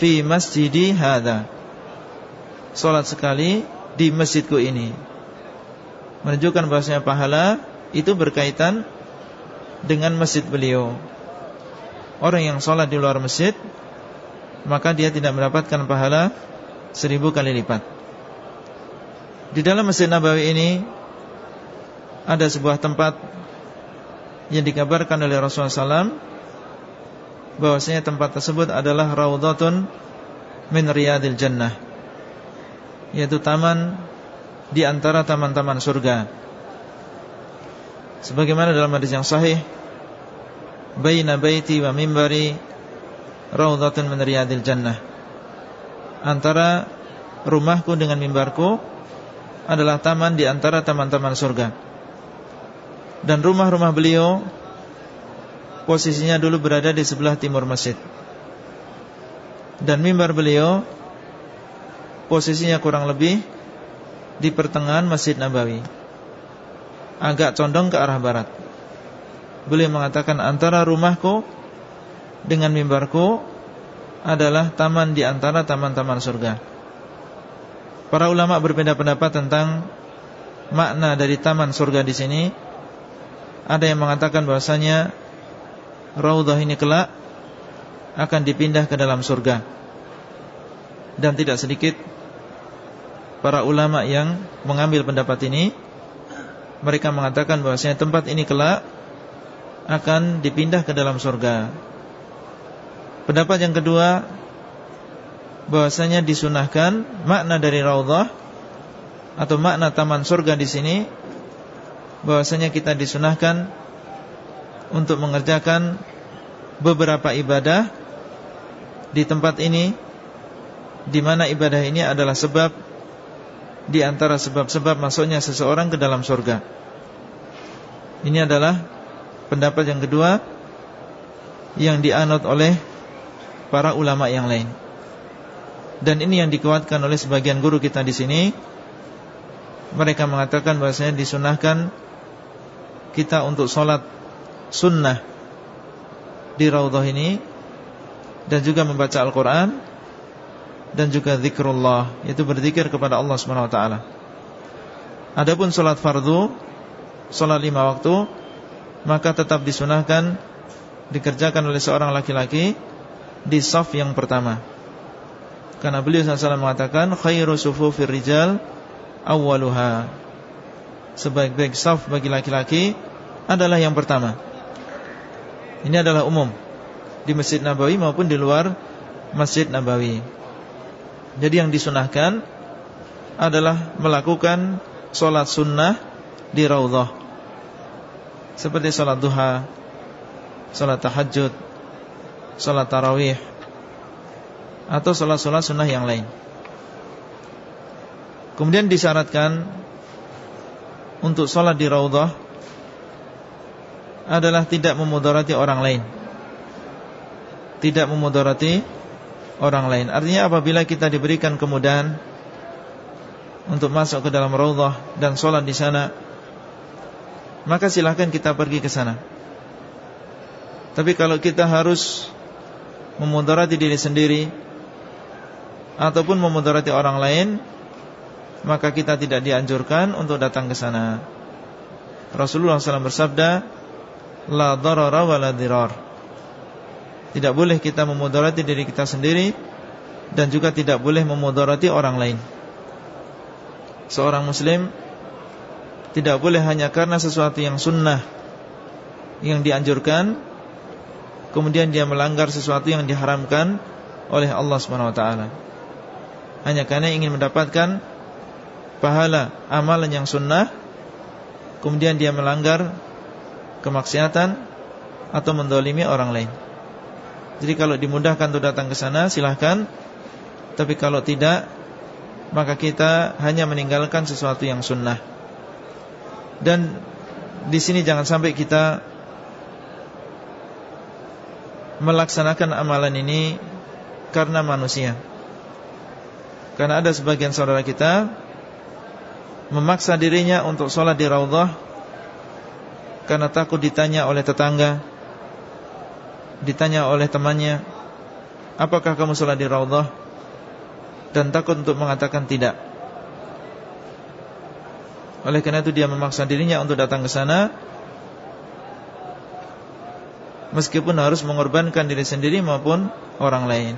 fi masjidi hada. Sholat sekali di masjidku ini. Menunjukkan bahwasanya pahala itu berkaitan dengan masjid beliau. Orang yang sholat di luar masjid maka dia tidak mendapatkan pahala seribu kali lipat. Di dalam masjid Nabawi ini ada sebuah tempat yang dikabarkan oleh Rasulullah SAW bahwasanya tempat tersebut adalah raudhatun min riyadil jannah yaitu taman di antara taman-taman surga sebagaimana dalam hadis yang sahih baina baiti wa mimbari raudhatun min riyadil jannah antara rumahku dengan mimbarku adalah taman di antara taman-taman surga dan rumah-rumah beliau posisinya dulu berada di sebelah timur masjid. Dan mimbar beliau posisinya kurang lebih di pertengahan Masjid Nabawi. Agak condong ke arah barat. Beliau mengatakan antara rumahku dengan mimbarku adalah taman di antara taman-taman surga. Para ulama berbeda pendapat tentang makna dari taman surga di sini. Ada yang mengatakan bahasanya Raudhah ini kelak Akan dipindah ke dalam surga Dan tidak sedikit Para ulama yang Mengambil pendapat ini Mereka mengatakan bahasanya tempat ini kelak Akan dipindah ke dalam surga Pendapat yang kedua bahwasanya disunahkan makna dari raudhah atau makna taman surga di sini bahwasanya kita disunahkan untuk mengerjakan beberapa ibadah di tempat ini di mana ibadah ini adalah sebab di antara sebab-sebab masuknya seseorang ke dalam surga. Ini adalah pendapat yang kedua yang dianut oleh para ulama yang lain. Dan ini yang dikuatkan oleh sebagian guru kita di sini. Mereka mengatakan bahwasanya disunahkan kita untuk sholat sunnah di raudhah ini dan juga membaca Al-Quran dan juga zikrullah yaitu berzikir kepada Allah Subhanahu Wa Taala. Adapun sholat fardu, sholat lima waktu, maka tetap disunahkan dikerjakan oleh seorang laki-laki di saf yang pertama. Karena beliau SAW mengatakan khairu sufufir rijal awwaluha sebaik-baik saf bagi laki-laki adalah yang pertama. Ini adalah umum di Masjid Nabawi maupun di luar Masjid Nabawi. Jadi yang disunahkan adalah melakukan solat sunnah di raudhah. Seperti solat duha, solat tahajud, solat tarawih, atau solat-solat sunnah yang lain. Kemudian disyaratkan untuk sholat di raudhah adalah tidak memudarati orang lain. Tidak memudarati orang lain. Artinya apabila kita diberikan kemudahan untuk masuk ke dalam raudhah dan sholat di sana, maka silahkan kita pergi ke sana. Tapi kalau kita harus memudarati diri sendiri ataupun memudarati orang lain, maka kita tidak dianjurkan untuk datang ke sana. Rasulullah SAW bersabda, La darara wa la dirar Tidak boleh kita memudarati diri kita sendiri Dan juga tidak boleh memudarati orang lain Seorang muslim Tidak boleh hanya karena sesuatu yang sunnah Yang dianjurkan Kemudian dia melanggar sesuatu yang diharamkan Oleh Allah SWT Hanya karena ingin mendapatkan Pahala amalan yang sunnah Kemudian dia melanggar kemaksiatan atau mendolimi orang lain. Jadi kalau dimudahkan untuk datang ke sana silahkan. Tapi kalau tidak Maka kita hanya meninggalkan sesuatu yang sunnah. Dan di sini jangan sampai kita Melaksanakan amalan ini Karena manusia. Karena ada sebagian saudara kita Memaksa dirinya untuk sholat di Raudhah karena takut ditanya oleh tetangga Ditanya oleh temannya Apakah kamu sholat di Raudhah? Dan takut untuk mengatakan tidak. Oleh karena itu dia memaksa dirinya untuk datang ke sana Meskipun harus mengorbankan diri sendiri maupun orang lain.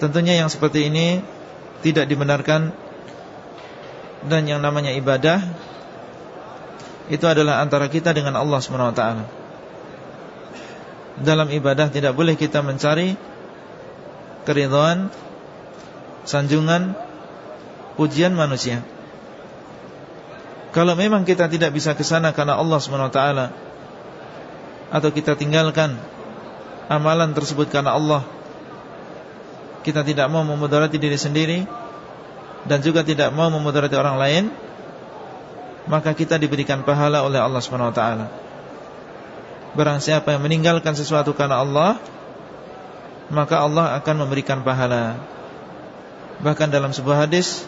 Tentunya yang seperti ini Tidak dibenarkan Dan yang namanya ibadah itu adalah antara kita dengan Allah SWT Dalam ibadah tidak boleh kita mencari Keridhaan Sanjungan Pujian manusia. Kalau memang kita tidak bisa ke sana karena Allah SWT Atau kita tinggalkan Amalan tersebut karena Allah. Kita tidak mau memudarati diri sendiri Dan juga tidak mau memudarati orang lain maka kita diberikan pahala oleh Allah SWT Barang siapa yang meninggalkan sesuatu karena Allah Maka Allah akan memberikan pahala. Bahkan dalam sebuah hadis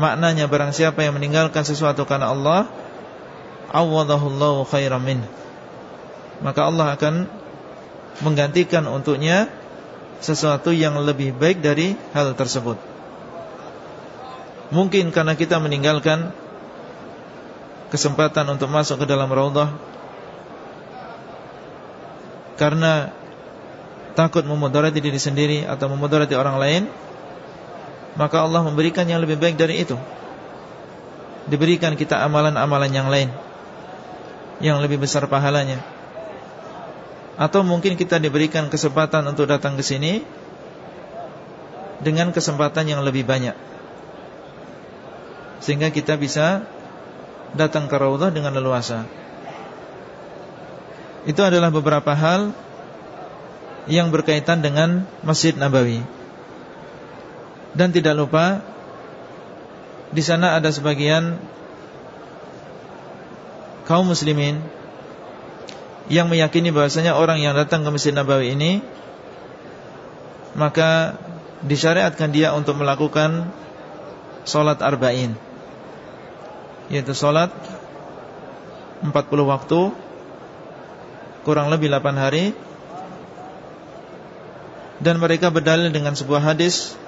Maknanya barang siapa yang meninggalkan sesuatu karena Allah Awadahullahu khairan min Maka Allah akan Menggantikan untuknya Sesuatu yang lebih baik dari hal tersebut. Mungkin karena kita meninggalkan kesempatan untuk masuk ke dalam raudhah karena takut memudarati diri sendiri atau memudarati orang lain maka Allah memberikan yang lebih baik dari itu. Diberikan kita amalan-amalan yang lain yang lebih besar pahalanya atau mungkin kita diberikan kesempatan untuk datang ke sini dengan kesempatan yang lebih banyak sehingga kita bisa datang ke raudhah dengan leluasa. Itu adalah beberapa hal yang berkaitan dengan Masjid Nabawi. Dan tidak lupa di sana ada sebagian kaum muslimin yang meyakini bahwasanya orang yang datang ke Masjid Nabawi ini maka disyariatkan dia untuk melakukan salat arba'in. Yaitu sholat 40 waktu kurang lebih 8 hari dan mereka berdalil dengan sebuah hadis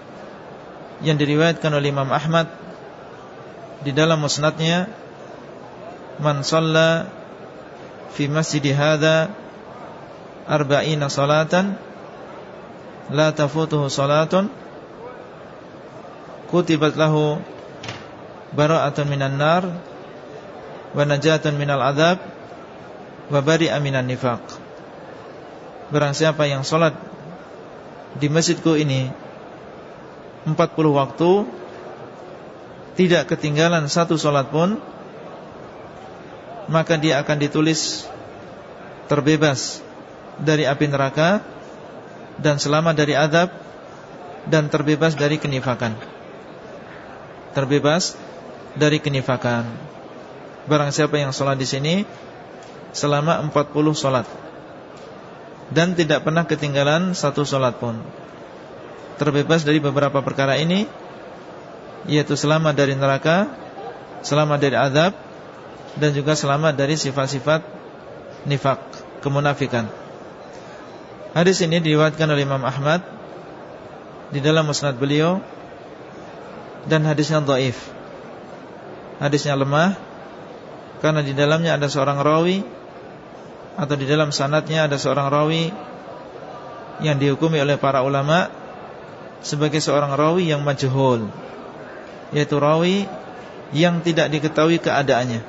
yang diriwayatkan oleh Imam Ahmad di dalam musnadnya man shalla fi masjid hadza arba'ina salatan la tafutuhu salatun kutibat lahu bara'atun minan nar wa najatun minal adab wa bari'a minan nifaq. Barang siapa yang sholat di masjidku ini 40 waktu tidak ketinggalan satu sholat pun maka dia akan ditulis terbebas dari api neraka dan selamat dari adab dan terbebas dari kenifakan. Terbebas dari kenifakan. Barang siapa yang sholat di sini selama 40 sholat dan tidak pernah ketinggalan satu sholat pun, terbebas dari beberapa perkara ini, yaitu selamat dari neraka, selamat dari azab, dan juga selamat dari sifat-sifat nifak, kemunafikan. Hadis ini diriwayatkan oleh Imam Ahmad di dalam musnad beliau dan hadisnya dhaif. Hadisnya lemah karena di dalamnya ada seorang rawi atau di dalam sanatnya ada seorang rawi yang dihukumi oleh para ulama sebagai seorang rawi yang majhul yaitu rawi yang tidak diketahui keadaannya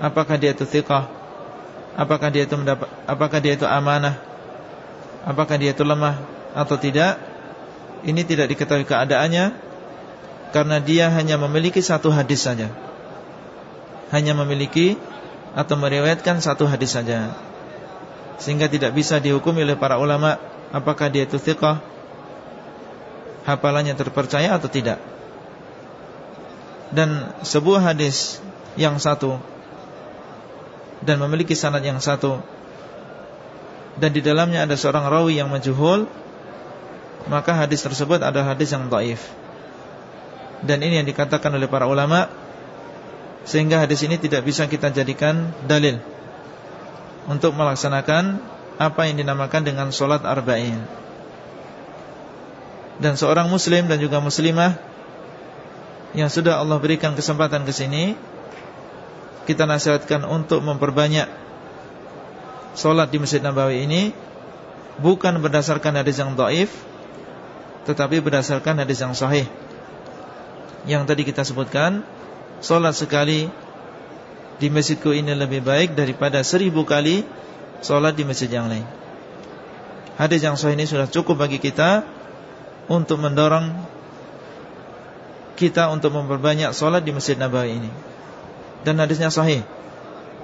apakah dia itu thiqah apakah dia itu mendapat apakah dia itu amanah apakah dia itu lemah atau tidak ini tidak diketahui keadaannya karena dia hanya memiliki satu hadis saja. Hanya memiliki atau meriwayatkan satu hadis saja. Sehingga tidak bisa dihukumi oleh para ulama apakah dia itu thiqah, hafalannya terpercaya atau tidak. Dan sebuah hadis yang satu dan memiliki sanad yang satu dan di dalamnya ada seorang rawi yang majhul maka hadis tersebut adalah hadis yang taif. Dan ini yang dikatakan oleh para ulama sehingga hadis ini tidak bisa kita jadikan dalil untuk melaksanakan apa yang dinamakan dengan solat arba'in. Dan seorang muslim dan juga muslimah yang sudah Allah berikan kesempatan ke sini, kita nasihatkan untuk memperbanyak solat di Masjid Nabawi ini bukan berdasarkan hadis yang dhaif tetapi berdasarkan hadis yang sahih. Yang tadi kita sebutkan Solat sekali Di masjidku ini lebih baik Daripada seribu kali Solat di masjid yang lain. Hadis yang sahih ini sudah cukup bagi kita Untuk mendorong Kita untuk memperbanyak Solat di masjid Nabawi ini Dan hadisnya sahih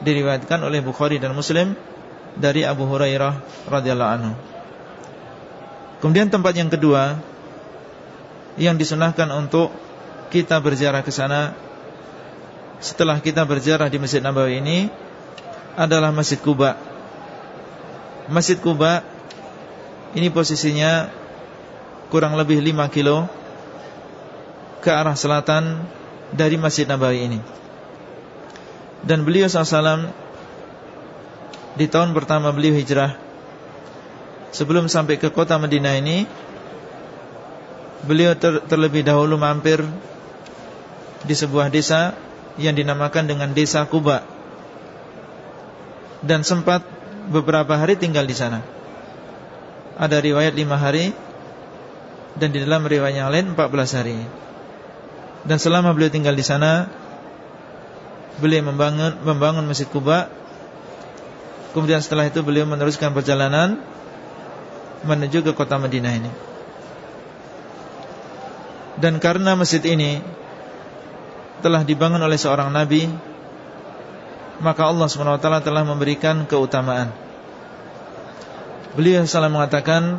Diriwayatkan oleh Bukhari dan Muslim Dari Abu Hurairah radhiyallahu anhu Kemudian tempat yang kedua yang disunahkan untuk kita berziarah ke sana setelah kita berziarah di Masjid Nabawi ini adalah Masjid Kuba. Masjid Kuba ini posisinya kurang lebih 5 kilo ke arah selatan dari Masjid Nabawi ini. Dan beliau SAW di tahun pertama beliau hijrah sebelum sampai ke kota Madinah ini beliau ter, terlebih dahulu mampir di sebuah desa yang dinamakan dengan desa Kuba dan sempat beberapa hari tinggal di sana. Ada riwayat lima hari dan di dalam riwayat yang lain 14 hari. Dan selama beliau tinggal di sana, beliau membangun membangun Masjid Kuba. Kemudian setelah itu beliau meneruskan perjalanan menuju ke kota Madinah ini. Dan karena masjid ini telah dibangun oleh seorang nabi, maka Allah SWT telah memberikan keutamaan. Beliau salah mengatakan,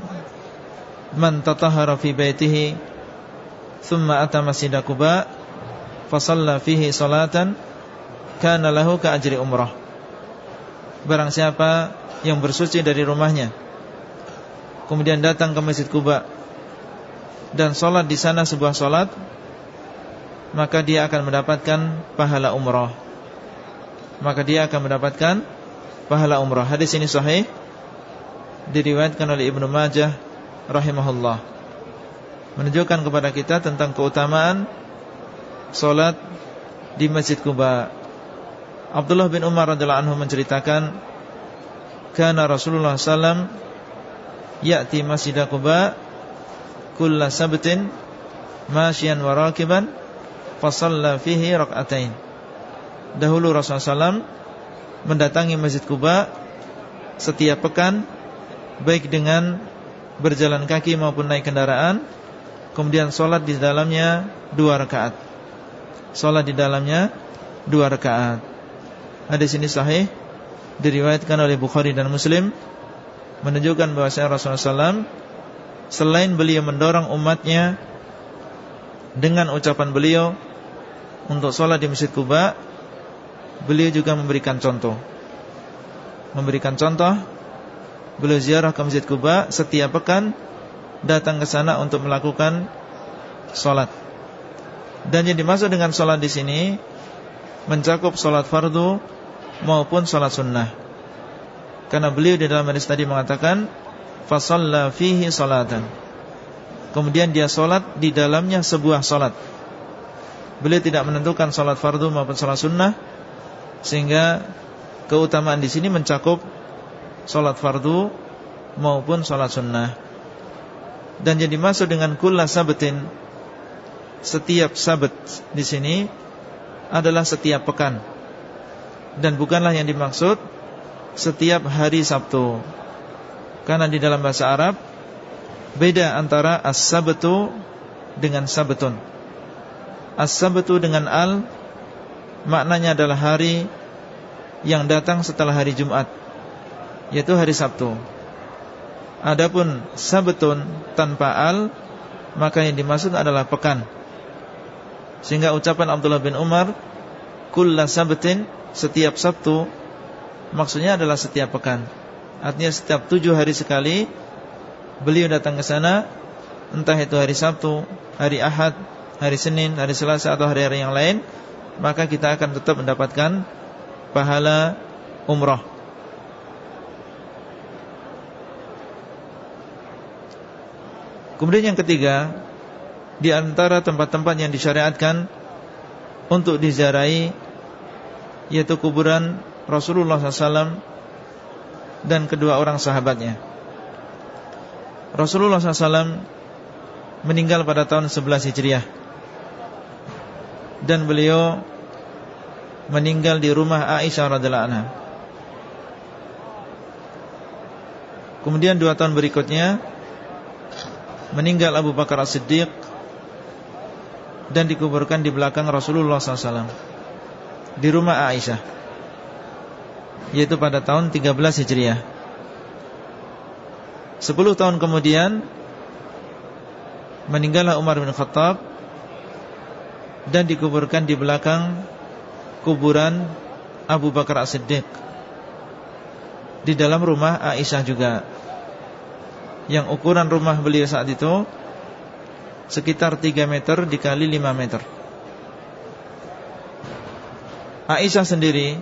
"Man tatahhara fi baitihi thumma ata Masjid fihi salatan kana lahu ka ajri umrah." Barang siapa yang bersuci dari rumahnya kemudian datang ke Masjid Kuba dan sholat di sana sebuah sholat maka dia akan mendapatkan pahala umrah. Maka dia akan mendapatkan pahala umrah. Hadis ini sahih diriwayatkan oleh Ibnu Majah rahimahullah. Menunjukkan kepada kita tentang keutamaan sholat di Masjid Kuba Abdullah bin Umar radhiyallahu anhu menceritakan kana Rasulullah sallallahu ya'ti Masjid Quba kulla sabtin masyian wa rakiban fa shalla fihi rak'atain. Dahulu Rasulullah SAW mendatangi Masjid Kuba setiap pekan baik dengan berjalan kaki maupun naik kendaraan kemudian sholat di dalamnya dua rakaat. Sholat di dalamnya dua rakaat. Hadis ini sahih diriwayatkan oleh Bukhari dan Muslim menunjukkan bahwasanya Rasulullah SAW selain beliau mendorong umatnya dengan ucapan beliau untuk sholat di Masjid Kuba, Beliau juga memberikan contoh. Memberikan contoh Beliau ziarah ke Masjid Kuba Setiap pekan Datang ke sana untuk melakukan Sholat. Dan yang dimaksud dengan sholat di sini Mencakup sholat fardu Maupun sholat sunnah. Karena beliau di dalam hadis tadi mengatakan Fasalla fihi salatan. Kemudian dia sholat di dalamnya sebuah sholat Beliau tidak menentukan sholat fardu maupun sholat sunnah Sehingga keutamaan di sini mencakup sholat fardu maupun sholat sunnah. Dan jadi masuk dengan kulla sabatin Setiap sabat di sini adalah setiap pekan Dan bukanlah yang dimaksud setiap hari Sabtu. Karena di dalam bahasa Arab Beda antara as-sabtu dengan sabetun As-sabtu dengan al Maknanya adalah hari Yang datang setelah hari Jumat Yaitu hari Sabtu. Adapun sabetun tanpa al Maka yang dimaksud adalah pekan. Sehingga ucapan Abdullah bin Umar Kulla sabetin Setiap Sabtu. Maksudnya adalah setiap pekan. Artinya setiap tujuh hari sekali Beliau datang ke sana. Entah itu hari Sabtu Hari Ahad hari Senin, hari Selasa atau hari-hari yang lain, maka kita akan tetap mendapatkan pahala umrah. Kemudian yang ketiga, di antara tempat-tempat yang disyariatkan untuk diziarahi yaitu kuburan Rasulullah SAW dan kedua orang sahabatnya. Rasulullah SAW meninggal pada tahun 11 Hijriah dan beliau meninggal di rumah Aisyah radhiallahu anha. Kemudian dua tahun berikutnya meninggal Abu Bakar As-Siddiq dan dikuburkan di belakang Rasulullah SAW di rumah Aisyah, yaitu pada tahun 13 Hijriah. Sepuluh tahun kemudian meninggallah Umar bin Khattab dan dikuburkan di belakang kuburan Abu Bakar As-Siddiq. Di dalam rumah Aisyah juga. Yang ukuran rumah beliau saat itu sekitar 3 meter dikali 5 meter Aisyah sendiri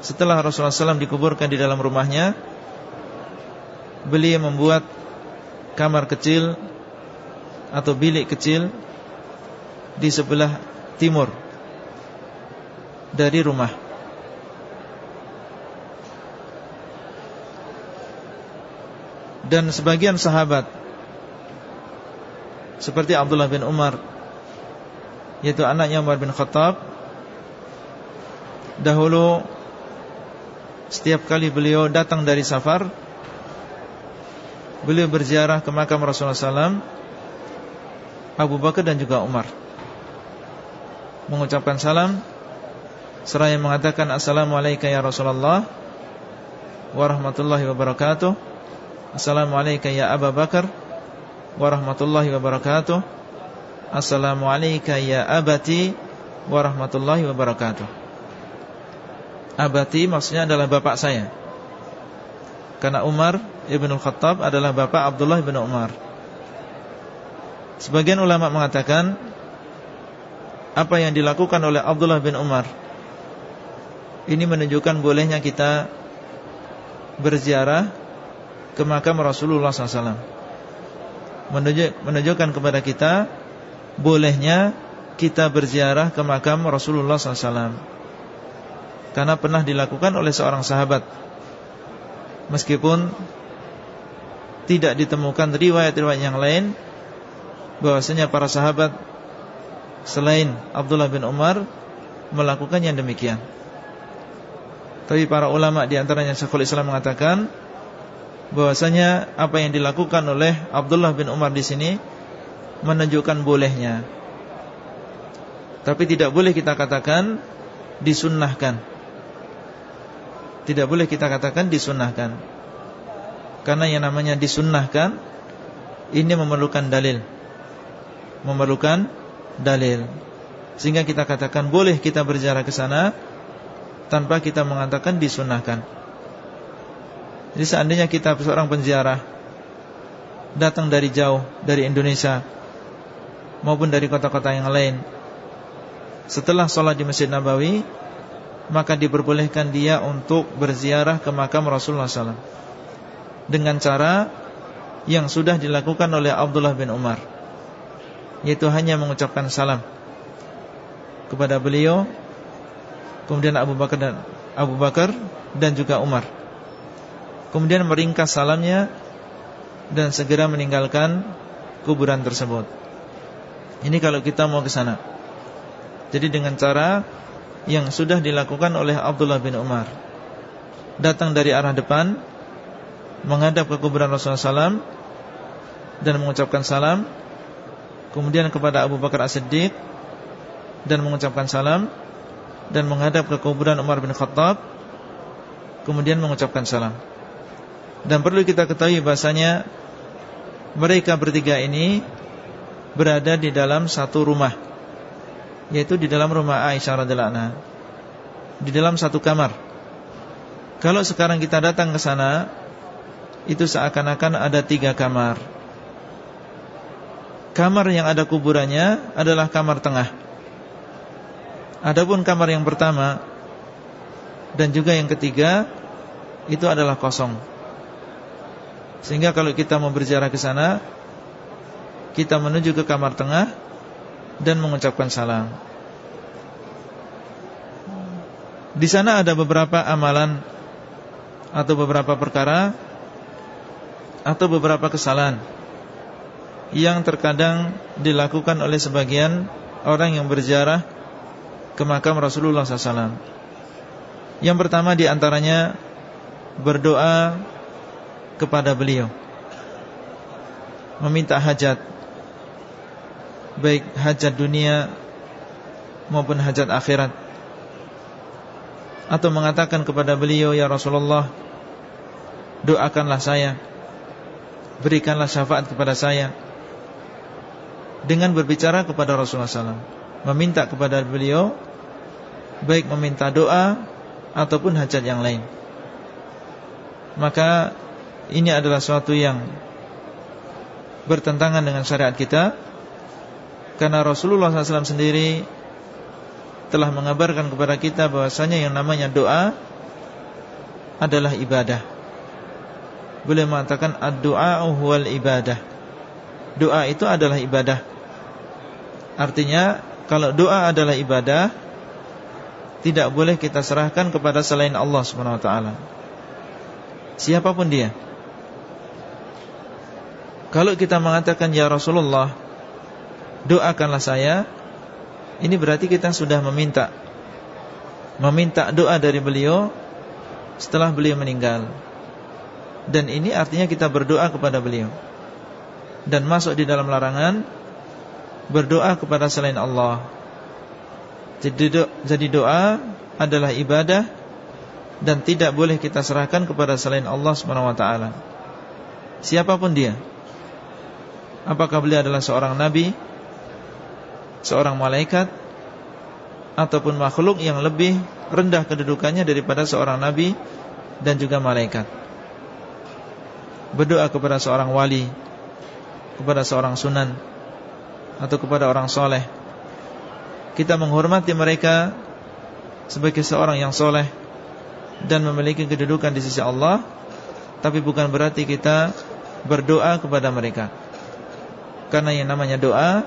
setelah Rasulullah SAW dikuburkan di dalam rumahnya beliau membuat kamar kecil atau bilik kecil di sebelah timur dari rumah. Dan sebagian sahabat seperti Abdullah bin Umar yaitu anaknya Umar bin Khattab dahulu setiap kali beliau datang dari safar beliau berziarah ke makam Rasulullah SAW Abu Bakar dan juga Umar. Mengucapkan salam seraya mengatakan assalamualaikum ya Rasulullah warahmatullahi wabarakatuh. Assalamualaikum ya Abu Bakar warahmatullahi wabarakatuh. Assalamualaikum ya abati warahmatullahi wabarakatuh abati maksudnya adalah bapak saya. Karena Umar ibn Khattab adalah bapak Abdullah ibn Umar. Sebagian ulama mengatakan apa yang dilakukan oleh Abdullah bin Umar ini menunjukkan bolehnya kita berziarah ke makam Rasulullah SAW menunjukkan kepada kita bolehnya kita berziarah ke makam Rasulullah SAW karena pernah dilakukan oleh seorang sahabat meskipun tidak ditemukan riwayat-riwayat yang lain bahwasanya para sahabat selain Abdullah bin Umar melakukan yang demikian. Tapi para ulama di antaranya Syekhul Islam mengatakan bahwasanya apa yang dilakukan oleh Abdullah bin Umar di sini menunjukkan bolehnya. Tapi tidak boleh kita katakan disunnahkan. Tidak boleh kita katakan disunnahkan. Karena yang namanya disunnahkan ini memerlukan dalil. Memerlukan dalil Sehingga kita katakan boleh kita berziarah ke sana tanpa kita mengatakan disunahkan. Jadi seandainya kita seorang penziarah datang dari jauh dari Indonesia maupun dari kota-kota yang lain, setelah sholat di Masjid Nabawi, maka diperbolehkan dia untuk berziarah ke makam Rasulullah SAW dengan cara yang sudah dilakukan oleh Abdullah bin Umar, yaitu hanya mengucapkan salam kepada beliau kemudian Abu Bakar dan Abu Bakar dan juga Umar. Kemudian meringkas salamnya dan segera meninggalkan kuburan tersebut. Ini kalau kita mau ke sana. Jadi dengan cara yang sudah dilakukan oleh Abdullah bin Umar. Datang dari arah depan menghadap ke kuburan Rasulullah SAW dan mengucapkan salam. Kemudian kepada Abu Bakar As-Siddiq dan mengucapkan salam dan menghadap ke kuburan Umar bin Khattab kemudian mengucapkan salam. Dan perlu kita ketahui bahasanya mereka bertiga ini berada di dalam satu rumah yaitu di dalam rumah Aisyah radhiyallahu anha. Di dalam satu kamar. Kalau sekarang kita datang ke sana itu seakan-akan ada tiga kamar. Kamar yang ada kuburannya adalah kamar tengah. Adapun kamar yang pertama dan juga yang ketiga itu adalah kosong. Sehingga kalau kita mau berziarah ke sana, kita menuju ke kamar tengah dan mengucapkan salam. Di sana ada beberapa amalan atau beberapa perkara atau beberapa kesalahan yang terkadang dilakukan oleh sebagian orang yang berziarah ke makam Rasulullah SAW. Yang pertama di antaranya berdoa kepada beliau, meminta hajat, baik hajat dunia maupun hajat akhirat, atau mengatakan kepada beliau, ya Rasulullah, doakanlah saya, berikanlah syafaat kepada saya, dengan berbicara kepada Rasulullah SAW meminta kepada beliau baik meminta doa ataupun hajat yang lain. Maka ini adalah suatu yang bertentangan dengan syariat kita karena Rasulullah SAW sendiri telah mengabarkan kepada kita bahwasanya yang namanya doa adalah ibadah. Boleh mengatakan ad-du'a huwal ibadah. Doa itu adalah ibadah. Artinya kalau doa adalah ibadah tidak boleh kita serahkan kepada selain Allah Subhanahu wa taala. Siapa pun dia. Kalau kita mengatakan ya Rasulullah, doakanlah saya, ini berarti kita sudah meminta meminta doa dari beliau setelah beliau meninggal. Dan ini artinya kita berdoa kepada beliau. Dan masuk di dalam larangan berdoa kepada selain Allah. Jadi doa adalah ibadah dan tidak boleh kita serahkan kepada selain Allah taala. Siapa pun dia. Apakah beliau adalah seorang nabi, seorang malaikat ataupun makhluk yang lebih rendah kedudukannya daripada seorang nabi dan juga malaikat. Berdoa kepada seorang wali, kepada seorang sunan atau kepada orang soleh Kita menghormati mereka Sebagai seorang yang soleh Dan memiliki kedudukan di sisi Allah Tapi bukan berarti kita Berdoa kepada mereka Karena yang namanya doa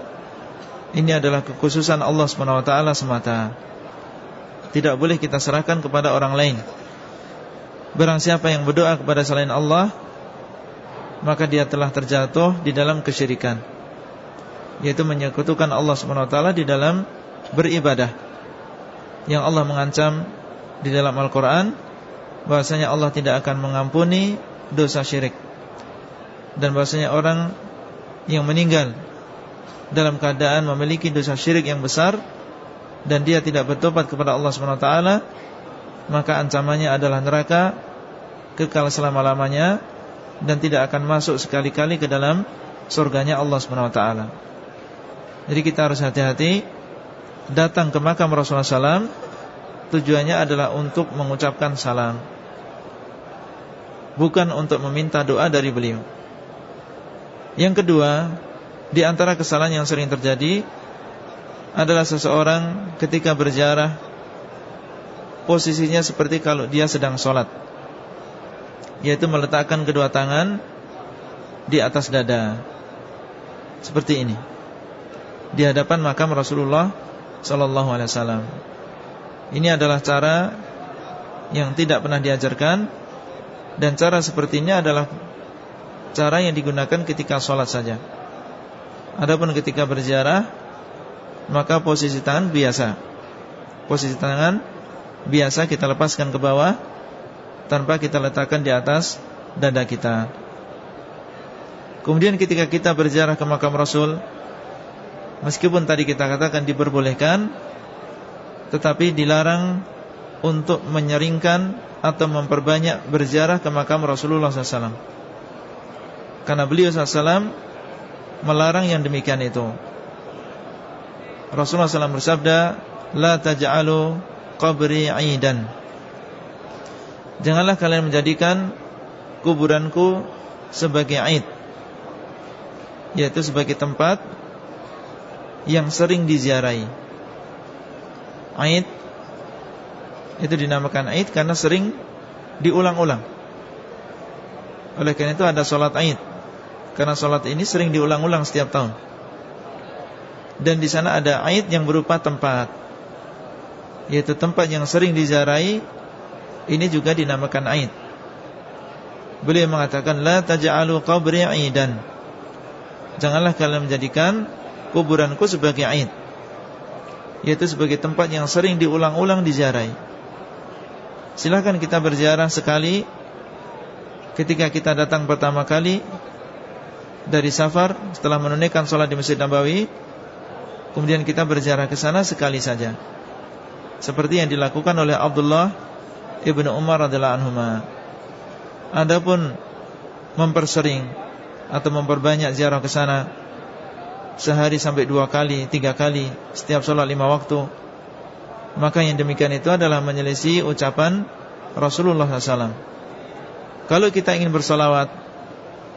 Ini adalah kekhususan Allah SWT semata Tidak boleh kita serahkan kepada orang lain Barang siapa yang berdoa kepada selain Allah Maka dia telah terjatuh di dalam kesyirikan yaitu menyekutukan Allah taala di dalam beribadah. Yang Allah mengancam di dalam Al-Qur'an bahwasanya Allah tidak akan mengampuni dosa syirik. Dan bahwasanya orang yang meninggal dalam keadaan memiliki dosa syirik yang besar dan dia tidak bertobat kepada Allah taala, maka ancamannya adalah neraka kekal selama-lamanya dan tidak akan masuk sekali-kali ke dalam surganya Allah taala. Jadi kita harus hati-hati Datang ke makam Rasulullah SAW tujuannya adalah untuk mengucapkan salam Bukan untuk meminta doa dari beliau Yang kedua Di antara kesalahan yang sering terjadi Adalah seseorang ketika berjarah Posisinya seperti kalau dia sedang sholat. Yaitu meletakkan kedua tangan Di atas dada. Seperti ini. Di hadapan makam Rasulullah Sallallahu alaihi wasallam. Ini adalah cara Yang tidak pernah diajarkan dan cara sepertinya adalah cara yang digunakan ketika sholat saja. Adapun ketika berziarah, maka posisi tangan biasa. Posisi tangan biasa kita lepaskan ke bawah tanpa kita letakkan di atas dada kita. Kemudian ketika kita berziarah ke makam Rasul, meskipun tadi kita katakan diperbolehkan, tetapi dilarang untuk menyeringkan atau memperbanyak berziarah ke makam Rasulullah SAW Karena beliau SAW melarang yang demikian itu Rasulullah SAW bersabda La taj'alu qabri aidan Janganlah kalian menjadikan kuburanku sebagai aid Yaitu sebagai tempat yang sering diziarahi Aid itu dinamakan Aid karena sering diulang-ulang. Oleh karena itu ada sholat Aid. Karena sholat ini sering diulang-ulang setiap tahun. Dan di sana ada Aid yang berupa tempat. Yaitu tempat yang sering diziarahi ini juga dinamakan Aid. Beliau mengatakan la taj'alu qabri aidan. Janganlah kalian menjadikan kuburanku sebagai Aid. Yaitu sebagai tempat yang sering diulang-ulang diziarahi. Silahkan kita berziarah sekali Ketika kita datang pertama kali Dari safar Setelah menunaikan sholat di Masjid Nabawi Kemudian kita berziarah ke sana sekali saja. Seperti yang dilakukan oleh Abdullah Ibnu Umar adalah anhuma. Adapun Mempersering Atau memperbanyak ziarah ke sana Sehari sampai dua kali Tiga kali Setiap sholat lima waktu maka yang demikian itu adalah menyelisih ucapan Rasulullah SAW Kalau kita ingin bersalawat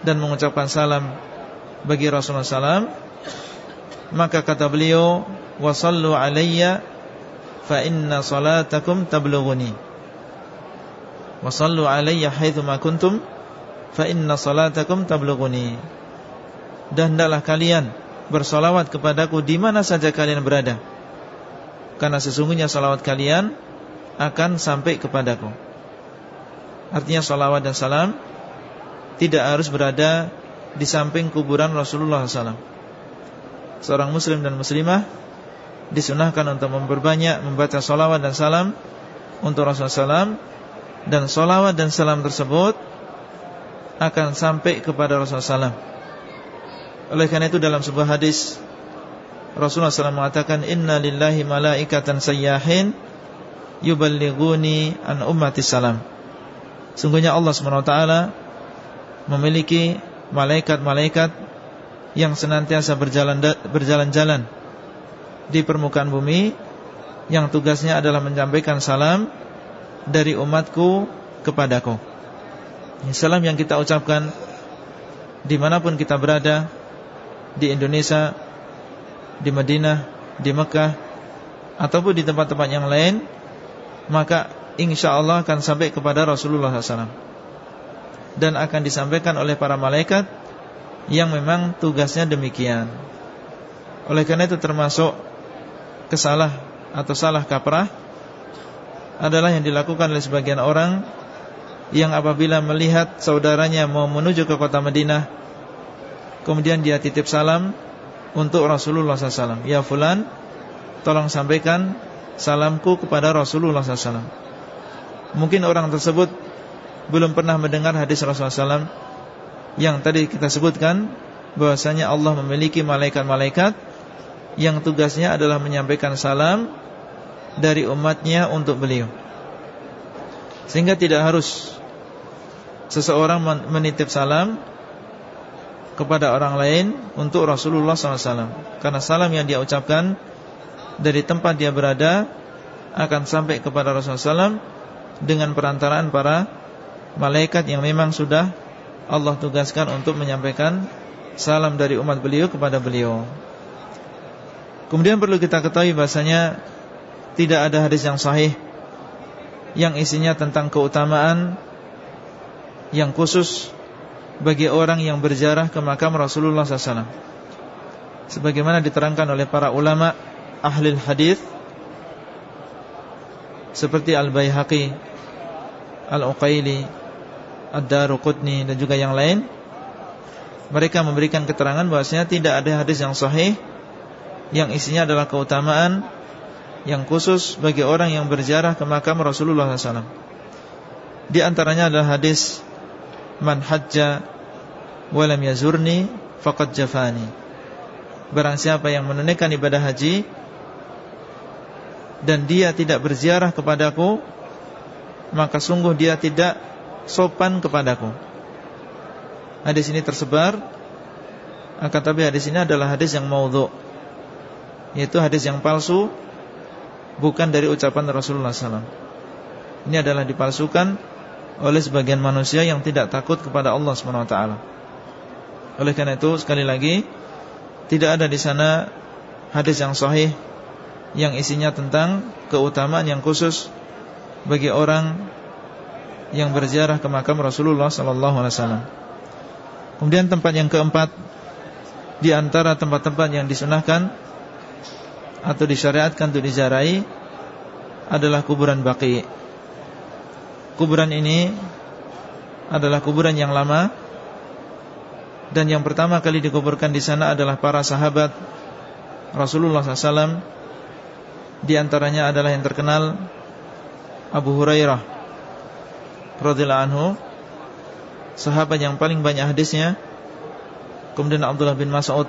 Dan mengucapkan salam Bagi Rasulullah SAW Maka kata beliau Wasallu alaiya Fa inna salatakum tablughuni Wasallu alaiya haithuma kuntum Fa inna salatakum tablughuni Dan hendaklah kalian Bersalawat kepadaku di mana saja kalian berada karena sesungguhnya salawat kalian akan sampai kepadaku. Artinya salawat dan salam tidak harus berada di samping kuburan Rasulullah SAW. Seorang muslim dan muslimah disunahkan untuk memperbanyak membaca salawat dan salam untuk Rasulullah SAW dan salawat dan salam tersebut akan sampai kepada Rasulullah SAW. Oleh karena itu dalam sebuah hadis Rasulullah SAW mengatakan Inna lillahi malaikatan sayyahin Yuballighuni an ummati salam Sungguhnya Allah SWT Memiliki malaikat-malaikat Yang senantiasa berjalan-jalan Di permukaan bumi Yang tugasnya adalah menyampaikan salam Dari umatku kepadaku. Salam yang kita ucapkan Di mana pun kita berada Di Indonesia di Madinah, di Mekah ataupun di tempat-tempat yang lain, maka insya Allah akan sampai kepada Rasulullah SAW dan akan disampaikan oleh para malaikat yang memang tugasnya demikian. Oleh karena itu termasuk kesalah atau salah kaprah adalah yang dilakukan oleh sebagian orang yang apabila melihat saudaranya mau menuju ke kota Madinah kemudian dia titip salam untuk Rasulullah SAW Ya fulan Tolong sampaikan salamku kepada Rasulullah SAW Mungkin orang tersebut Belum pernah mendengar hadis Rasulullah SAW Yang tadi kita sebutkan bahwasanya Allah memiliki malaikat-malaikat Yang tugasnya adalah menyampaikan salam Dari umatnya untuk beliau. Sehingga tidak harus Seseorang menitip salam kepada orang lain untuk Rasulullah SAW Karena salam yang dia ucapkan Dari tempat dia berada akan sampai kepada Rasulullah SAW dengan perantaraan para malaikat yang memang sudah Allah tugaskan untuk menyampaikan salam dari umat beliau kepada beliau. Kemudian perlu kita ketahui bahasanya tidak ada hadis yang sahih yang isinya tentang keutamaan yang khusus bagi orang yang berjarah ke makam Rasulullah SAW. Sebagaimana diterangkan oleh para ulama ahli hadis seperti Al-Baihaqi, Al-Uqaili, Ad-Daruqutni dan juga yang lain mereka memberikan keterangan bahwasanya tidak ada hadis yang sahih yang isinya adalah keutamaan yang khusus bagi orang yang berjarah ke makam Rasulullah SAW. Di antaranya adalah hadis man hajja walam yazurni faqad jafani. Barang siapa yang menunaikan ibadah haji dan dia tidak berziarah kepadaku maka sungguh dia tidak sopan kepadaku. Hadis ini tersebar akan tapi hadis ini adalah hadis yang maudhu yaitu hadis yang palsu bukan dari ucapan Rasulullah SAW ini adalah dipalsukan oleh sebagian manusia yang tidak takut kepada Allah SWT oleh karena itu sekali lagi tidak ada di sana hadis yang sahih yang isinya tentang keutamaan yang khusus bagi orang yang berziarah ke makam Rasulullah sallallahu alaihi wasallam. Kemudian tempat yang keempat di antara tempat-tempat yang disunahkan atau disyariatkan untuk diziarahi adalah kuburan Baqi. Kuburan ini adalah kuburan yang lama dan yang pertama kali dikuburkan di sana adalah para sahabat Rasulullah SAW di antaranya adalah yang terkenal Abu Hurairah radhiyallahu anhu sahabat yang paling banyak hadisnya kemudian Abdullah bin Mas'ud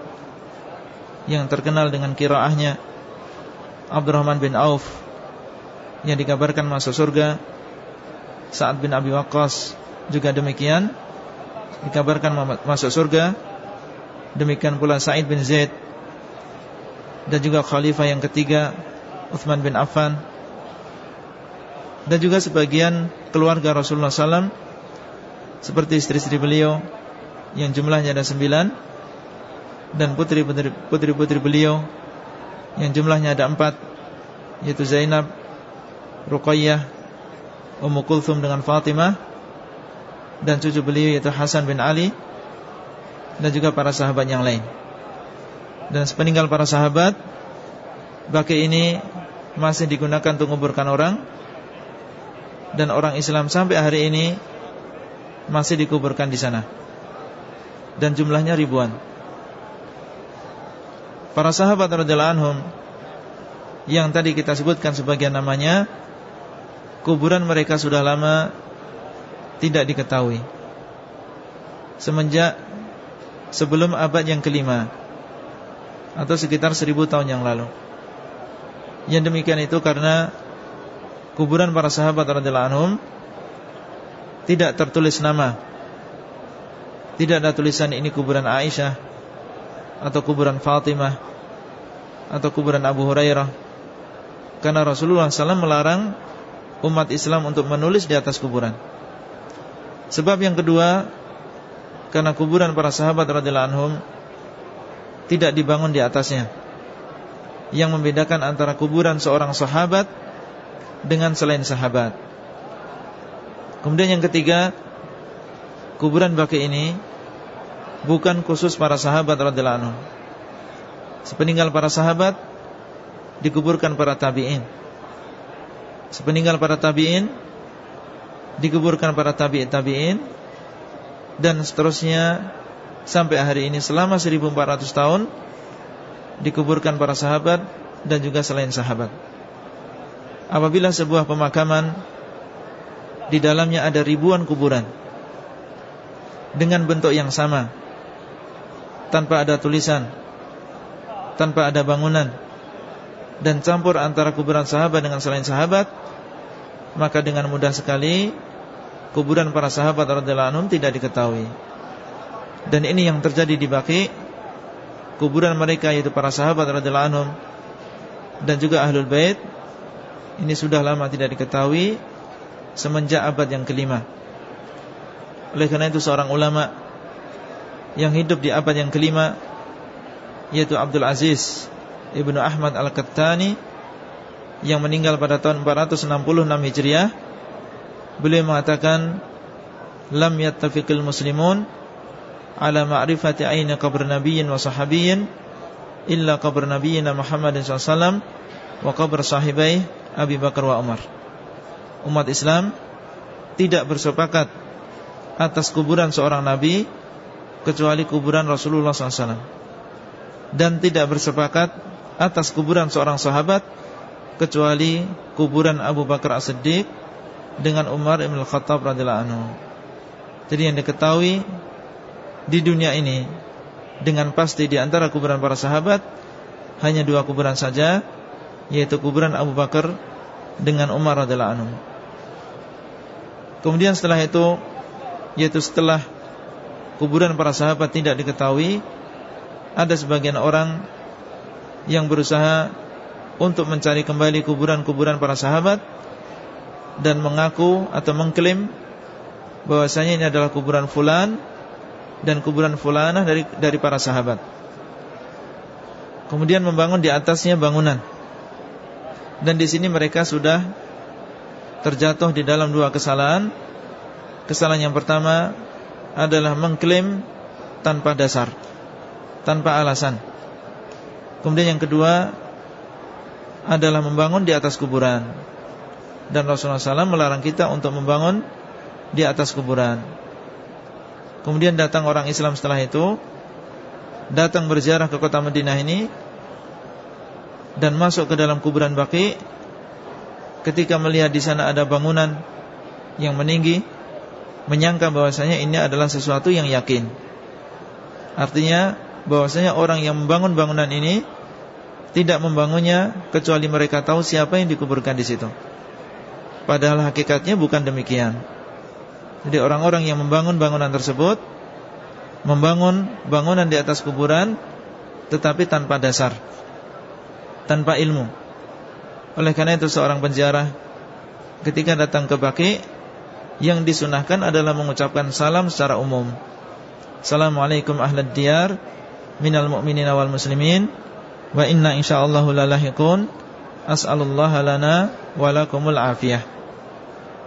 yang terkenal dengan kiraahnya Abdurrahman bin Auf yang dikabarkan masuk surga Sa'ad bin Abi Waqqas juga demikian dikabarkan masuk surga demikian pula Sa'id bin Zaid dan juga khalifah yang ketiga Uthman bin Affan dan juga sebagian keluarga Rasulullah SAW seperti istri-istri beliau yang jumlahnya ada sembilan dan putri-putri beliau yang jumlahnya ada empat yaitu Zainab, Ruqayyah, Ummu Kulthum dengan Fatimah dan cucu beliau yaitu Hasan bin Ali dan juga para sahabat yang lain. Dan sepeninggal para sahabat, baki ini masih digunakan untuk menguburkan orang dan orang Islam sampai hari ini masih dikuburkan di sana dan jumlahnya ribuan. Para sahabat radhiyallahu anhum yang tadi kita sebutkan sebagian namanya kuburan mereka sudah lama tidak diketahui semenjak sebelum abad yang kelima atau sekitar seribu tahun yang lalu. Yang demikian itu karena kuburan para sahabat radhiyallahu anhum tidak tertulis nama. Tidak ada tulisan ini kuburan Aisyah atau kuburan Fatimah atau kuburan Abu Hurairah. Karena Rasulullah SAW melarang umat Islam untuk menulis di atas kuburan. Sebab yang kedua, karena kuburan para sahabat radhiyallahu anhum tidak dibangun di atasnya yang membedakan antara kuburan seorang sahabat dengan selain sahabat. Kemudian yang ketiga, kuburan baki ini bukan khusus para sahabat radhiyallahu anhu. Sepeninggal para sahabat dikuburkan para tabi'in. Sepeninggal para tabi'in dikuburkan para tabi'in tabi'in dan seterusnya sampai hari ini selama 1400 tahun dikuburkan para sahabat dan juga selain sahabat. Apabila sebuah pemakaman di dalamnya ada ribuan kuburan dengan bentuk yang sama, tanpa ada tulisan, tanpa ada bangunan, dan campur antara kuburan sahabat dengan selain sahabat, maka dengan mudah sekali kuburan para sahabat radhiyallahu anhum tidak diketahui. Dan ini yang terjadi di Baqi kuburan mereka yaitu para sahabat radhiyallahu anhum dan juga ahlul bait ini sudah lama tidak diketahui semenjak abad yang kelima. Oleh karena itu seorang ulama yang hidup di abad yang kelima yaitu Abdul Aziz Ibnu Ahmad Al-Kattani yang meninggal pada tahun 466 Hijriah beliau mengatakan lam yattafiqil muslimun ala ma'rifati aina qabr nabiyyin wa sahabiyyin illa qabr nabiyyina Muhammadin sallallahu wa qabr sahibai Abi Bakar wa Umar umat Islam tidak bersepakat atas kuburan seorang nabi kecuali kuburan Rasulullah SAW dan tidak bersepakat atas kuburan seorang sahabat kecuali kuburan Abu Bakar As-Siddiq dengan Umar Ibn Khattab anhu. Jadi yang diketahui di dunia ini dengan pasti di antara kuburan para sahabat hanya dua kuburan saja yaitu kuburan Abu Bakar dengan Umar radhiyallahu anhu. Kemudian setelah itu yaitu setelah kuburan para sahabat tidak diketahui Ada sebagian orang Yang berusaha Untuk mencari kembali kuburan-kuburan para sahabat Dan mengaku atau mengklaim bahwasanya ini adalah kuburan fulan Dan kuburan fulanah dari, dari para sahabat Kemudian membangun di atasnya bangunan Dan di sini mereka sudah Terjatuh di dalam dua kesalahan Kesalahan yang pertama adalah mengklaim tanpa dasar, tanpa alasan. Kemudian yang kedua adalah membangun di atas kuburan. Dan Rasulullah SAW melarang kita untuk membangun di atas kuburan. Kemudian datang orang Islam setelah itu Datang berziarah ke kota Madinah ini Dan masuk ke dalam kuburan Baki Ketika melihat di sana ada bangunan Yang meninggi menyangka bahwasanya ini adalah sesuatu yang yakin. Artinya bahwasanya orang yang membangun bangunan ini tidak membangunnya kecuali mereka tahu siapa yang dikuburkan di situ. Padahal hakikatnya bukan demikian. Jadi orang-orang yang membangun bangunan tersebut membangun bangunan di atas kuburan tetapi tanpa dasar, tanpa ilmu. Oleh karena itu seorang penjara ketika datang ke Baki yang disunahkan adalah mengucapkan salam secara umum. Assalamualaikum ahlad diyar minal mu'minin wal muslimin wa inna insyaallah lalahiqun as'alullaha lana wa lakumul afiyah.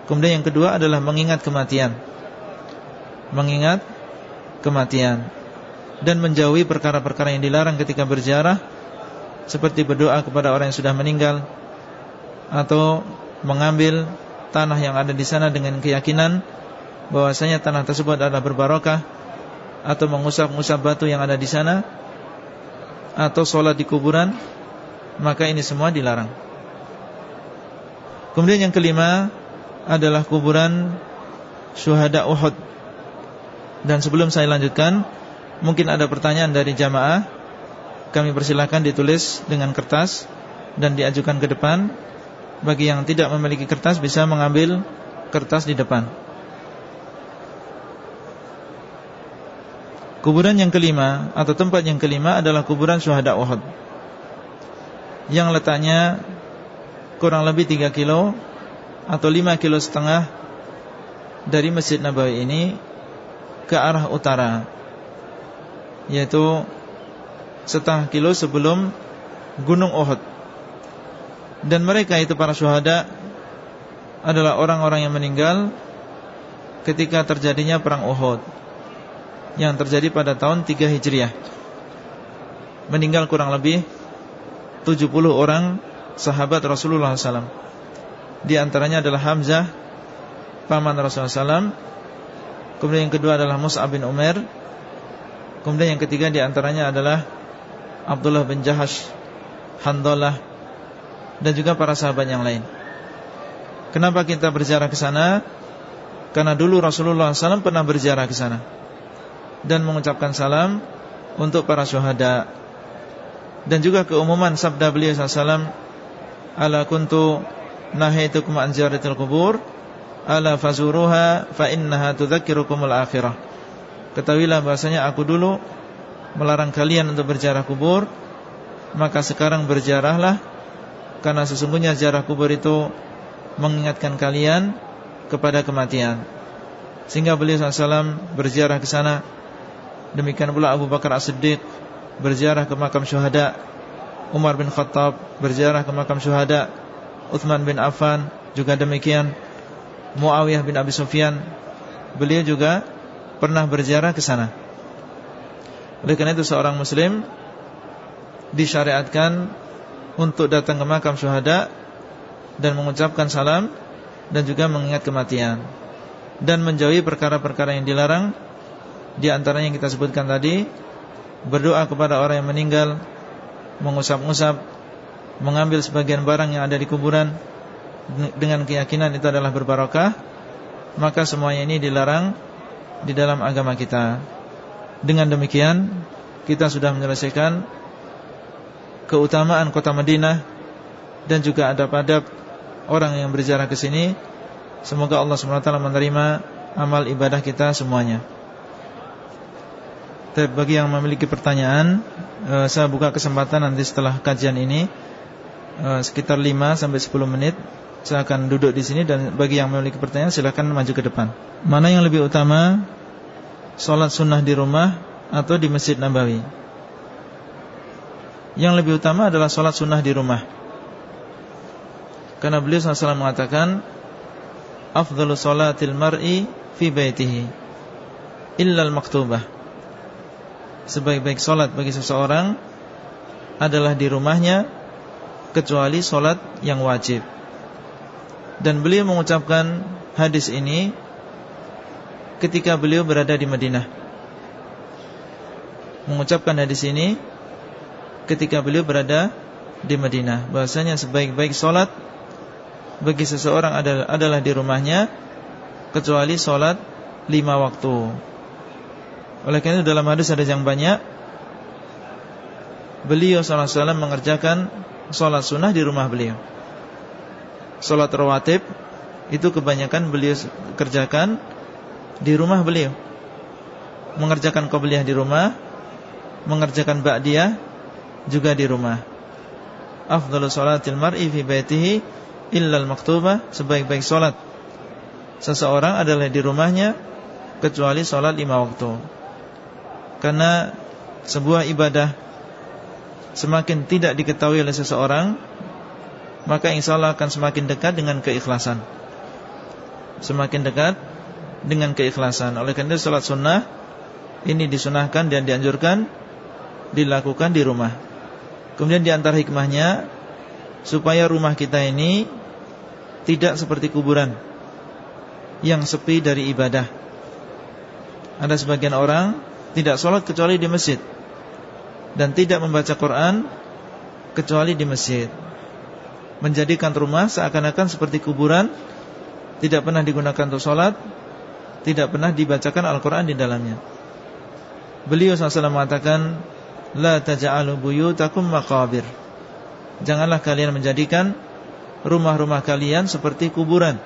Kemudian yang kedua adalah mengingat kematian. Mengingat kematian dan menjauhi perkara-perkara yang dilarang ketika berziarah seperti berdoa kepada orang yang sudah meninggal atau mengambil tanah yang ada di sana dengan keyakinan bahwasanya tanah tersebut adalah berbarokah atau mengusap-ngusap batu yang ada di sana atau sholat di kuburan maka ini semua dilarang. Kemudian yang kelima adalah kuburan syuhada Uhud. Dan sebelum saya lanjutkan, mungkin ada pertanyaan dari jamaah. Kami persilahkan ditulis dengan kertas dan diajukan ke depan. Bagi yang tidak memiliki kertas bisa mengambil kertas di depan. Kuburan yang kelima Atau tempat yang kelima adalah kuburan syuhada Uhud. Yang letaknya Kurang lebih 3 kilo Atau 5 kilo setengah Dari Masjid Nabawi ini Ke arah utara Yaitu Setengah kilo sebelum Gunung Uhud dan mereka itu para syuhada adalah orang-orang yang meninggal ketika terjadinya perang Uhud yang terjadi pada tahun 3 Hijriah. Meninggal kurang lebih 70 orang sahabat Rasulullah SAW. Di antaranya adalah Hamzah paman Rasulullah SAW. Kemudian yang kedua adalah Mus'ab bin Umar. Kemudian yang ketiga di antaranya adalah Abdullah bin Jahash, Handalah dan juga para sahabat yang lain. Kenapa kita berziarah ke sana? Karena dulu Rasulullah SAW pernah berziarah ke sana dan mengucapkan salam untuk para syuhada. Dan juga keumuman sabda beliau SAW, "Ala kuntu nahaitukum an ziyaratil kubur, ala fazuruha fa innaha tudzakkirukumul akhirah." Ketahuilah bahasanya aku dulu melarang kalian untuk berziarah kubur, maka sekarang berziarahlah Karena sesungguhnya ziarah kubur itu mengingatkan kalian kepada kematian. Sehingga beliau SAW berziarah ke sana. Demikian pula Abu Bakar As-Siddiq berziarah ke makam syuhada. Umar bin Khattab berziarah ke makam syuhada. Uthman bin Affan juga demikian. Muawiyah bin Abi Sufyan beliau juga pernah berziarah ke sana. Oleh karena itu seorang muslim disyariatkan untuk datang ke makam syuhada dan mengucapkan salam dan juga mengingat kematian. Dan menjauhi perkara-perkara yang dilarang di antaranya yang kita sebutkan tadi berdoa kepada orang yang meninggal mengusap-usap mengambil sebagian barang yang ada di kuburan dengan keyakinan itu adalah berbarokah maka semuanya ini dilarang di dalam agama kita dengan demikian kita sudah menyelesaikan keutamaan kota Madinah dan juga adab-adab orang yang berjarak ke sini. Semoga Allah SWT menerima amal ibadah kita semuanya. Tapi bagi yang memiliki pertanyaan, eh, saya buka kesempatan nanti setelah kajian ini eh, sekitar 5 sampai 10 menit saya akan duduk di sini dan bagi yang memiliki pertanyaan silakan maju ke depan. Mana yang lebih utama? Salat sunnah di rumah atau di Masjid Nabawi? Yang lebih utama adalah sholat sunnah di rumah. Karena beliau SAW mengatakan Afdalu sholatil mar'i fi baitihi Illal maktubah. Sebaik-baik sholat bagi seseorang Adalah di rumahnya Kecuali sholat yang wajib. Dan beliau mengucapkan hadis ini Ketika beliau berada di Madinah. Mengucapkan hadis ini ketika beliau berada di Madinah. Bahasanya sebaik-baik solat bagi seseorang adalah, adalah di rumahnya kecuali solat lima waktu. Oleh karena itu dalam hadis ada yang banyak beliau SAW mengerjakan solat sunnah di rumah beliau. Solat rawatib itu kebanyakan beliau kerjakan di rumah beliau mengerjakan qobliyah di rumah mengerjakan ba'diyah juga di rumah. Afdalu salatil mar'i fi baitihi illa al-maktubah, sebaik-baik salat seseorang adalah di rumahnya kecuali salat lima waktu. Karena sebuah ibadah semakin tidak diketahui oleh seseorang, maka insya Allah akan semakin dekat dengan keikhlasan. Semakin dekat dengan keikhlasan. Oleh karena itu salat sunnah ini disunahkan dan dianjurkan dilakukan di rumah. Kemudian di antara hikmahnya supaya rumah kita ini tidak seperti kuburan yang sepi dari ibadah. Ada sebagian orang tidak sholat kecuali di masjid dan tidak membaca Quran kecuali di masjid. Menjadikan rumah seakan-akan seperti kuburan, tidak pernah digunakan untuk sholat, tidak pernah dibacakan Al-Quran di dalamnya. Beliau SAW mengatakan La taj'alu buyutakum maqabir. Janganlah kalian menjadikan Rumah-rumah kalian seperti kuburan.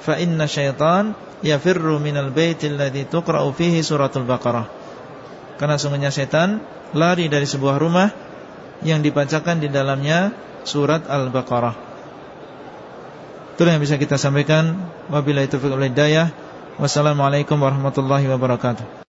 Fa inna syaitan Yafirru minal baitil ladhi tuqra'u fihi suratul baqarah. Karena sungguhnya syaitan Lari dari sebuah rumah Yang dibacakan di dalamnya Surat Al-Baqarah Itulah yang bisa kita sampaikan. Wabillahi taufiq wal hidayah. Wassalamualaikum warahmatullahi wabarakatuh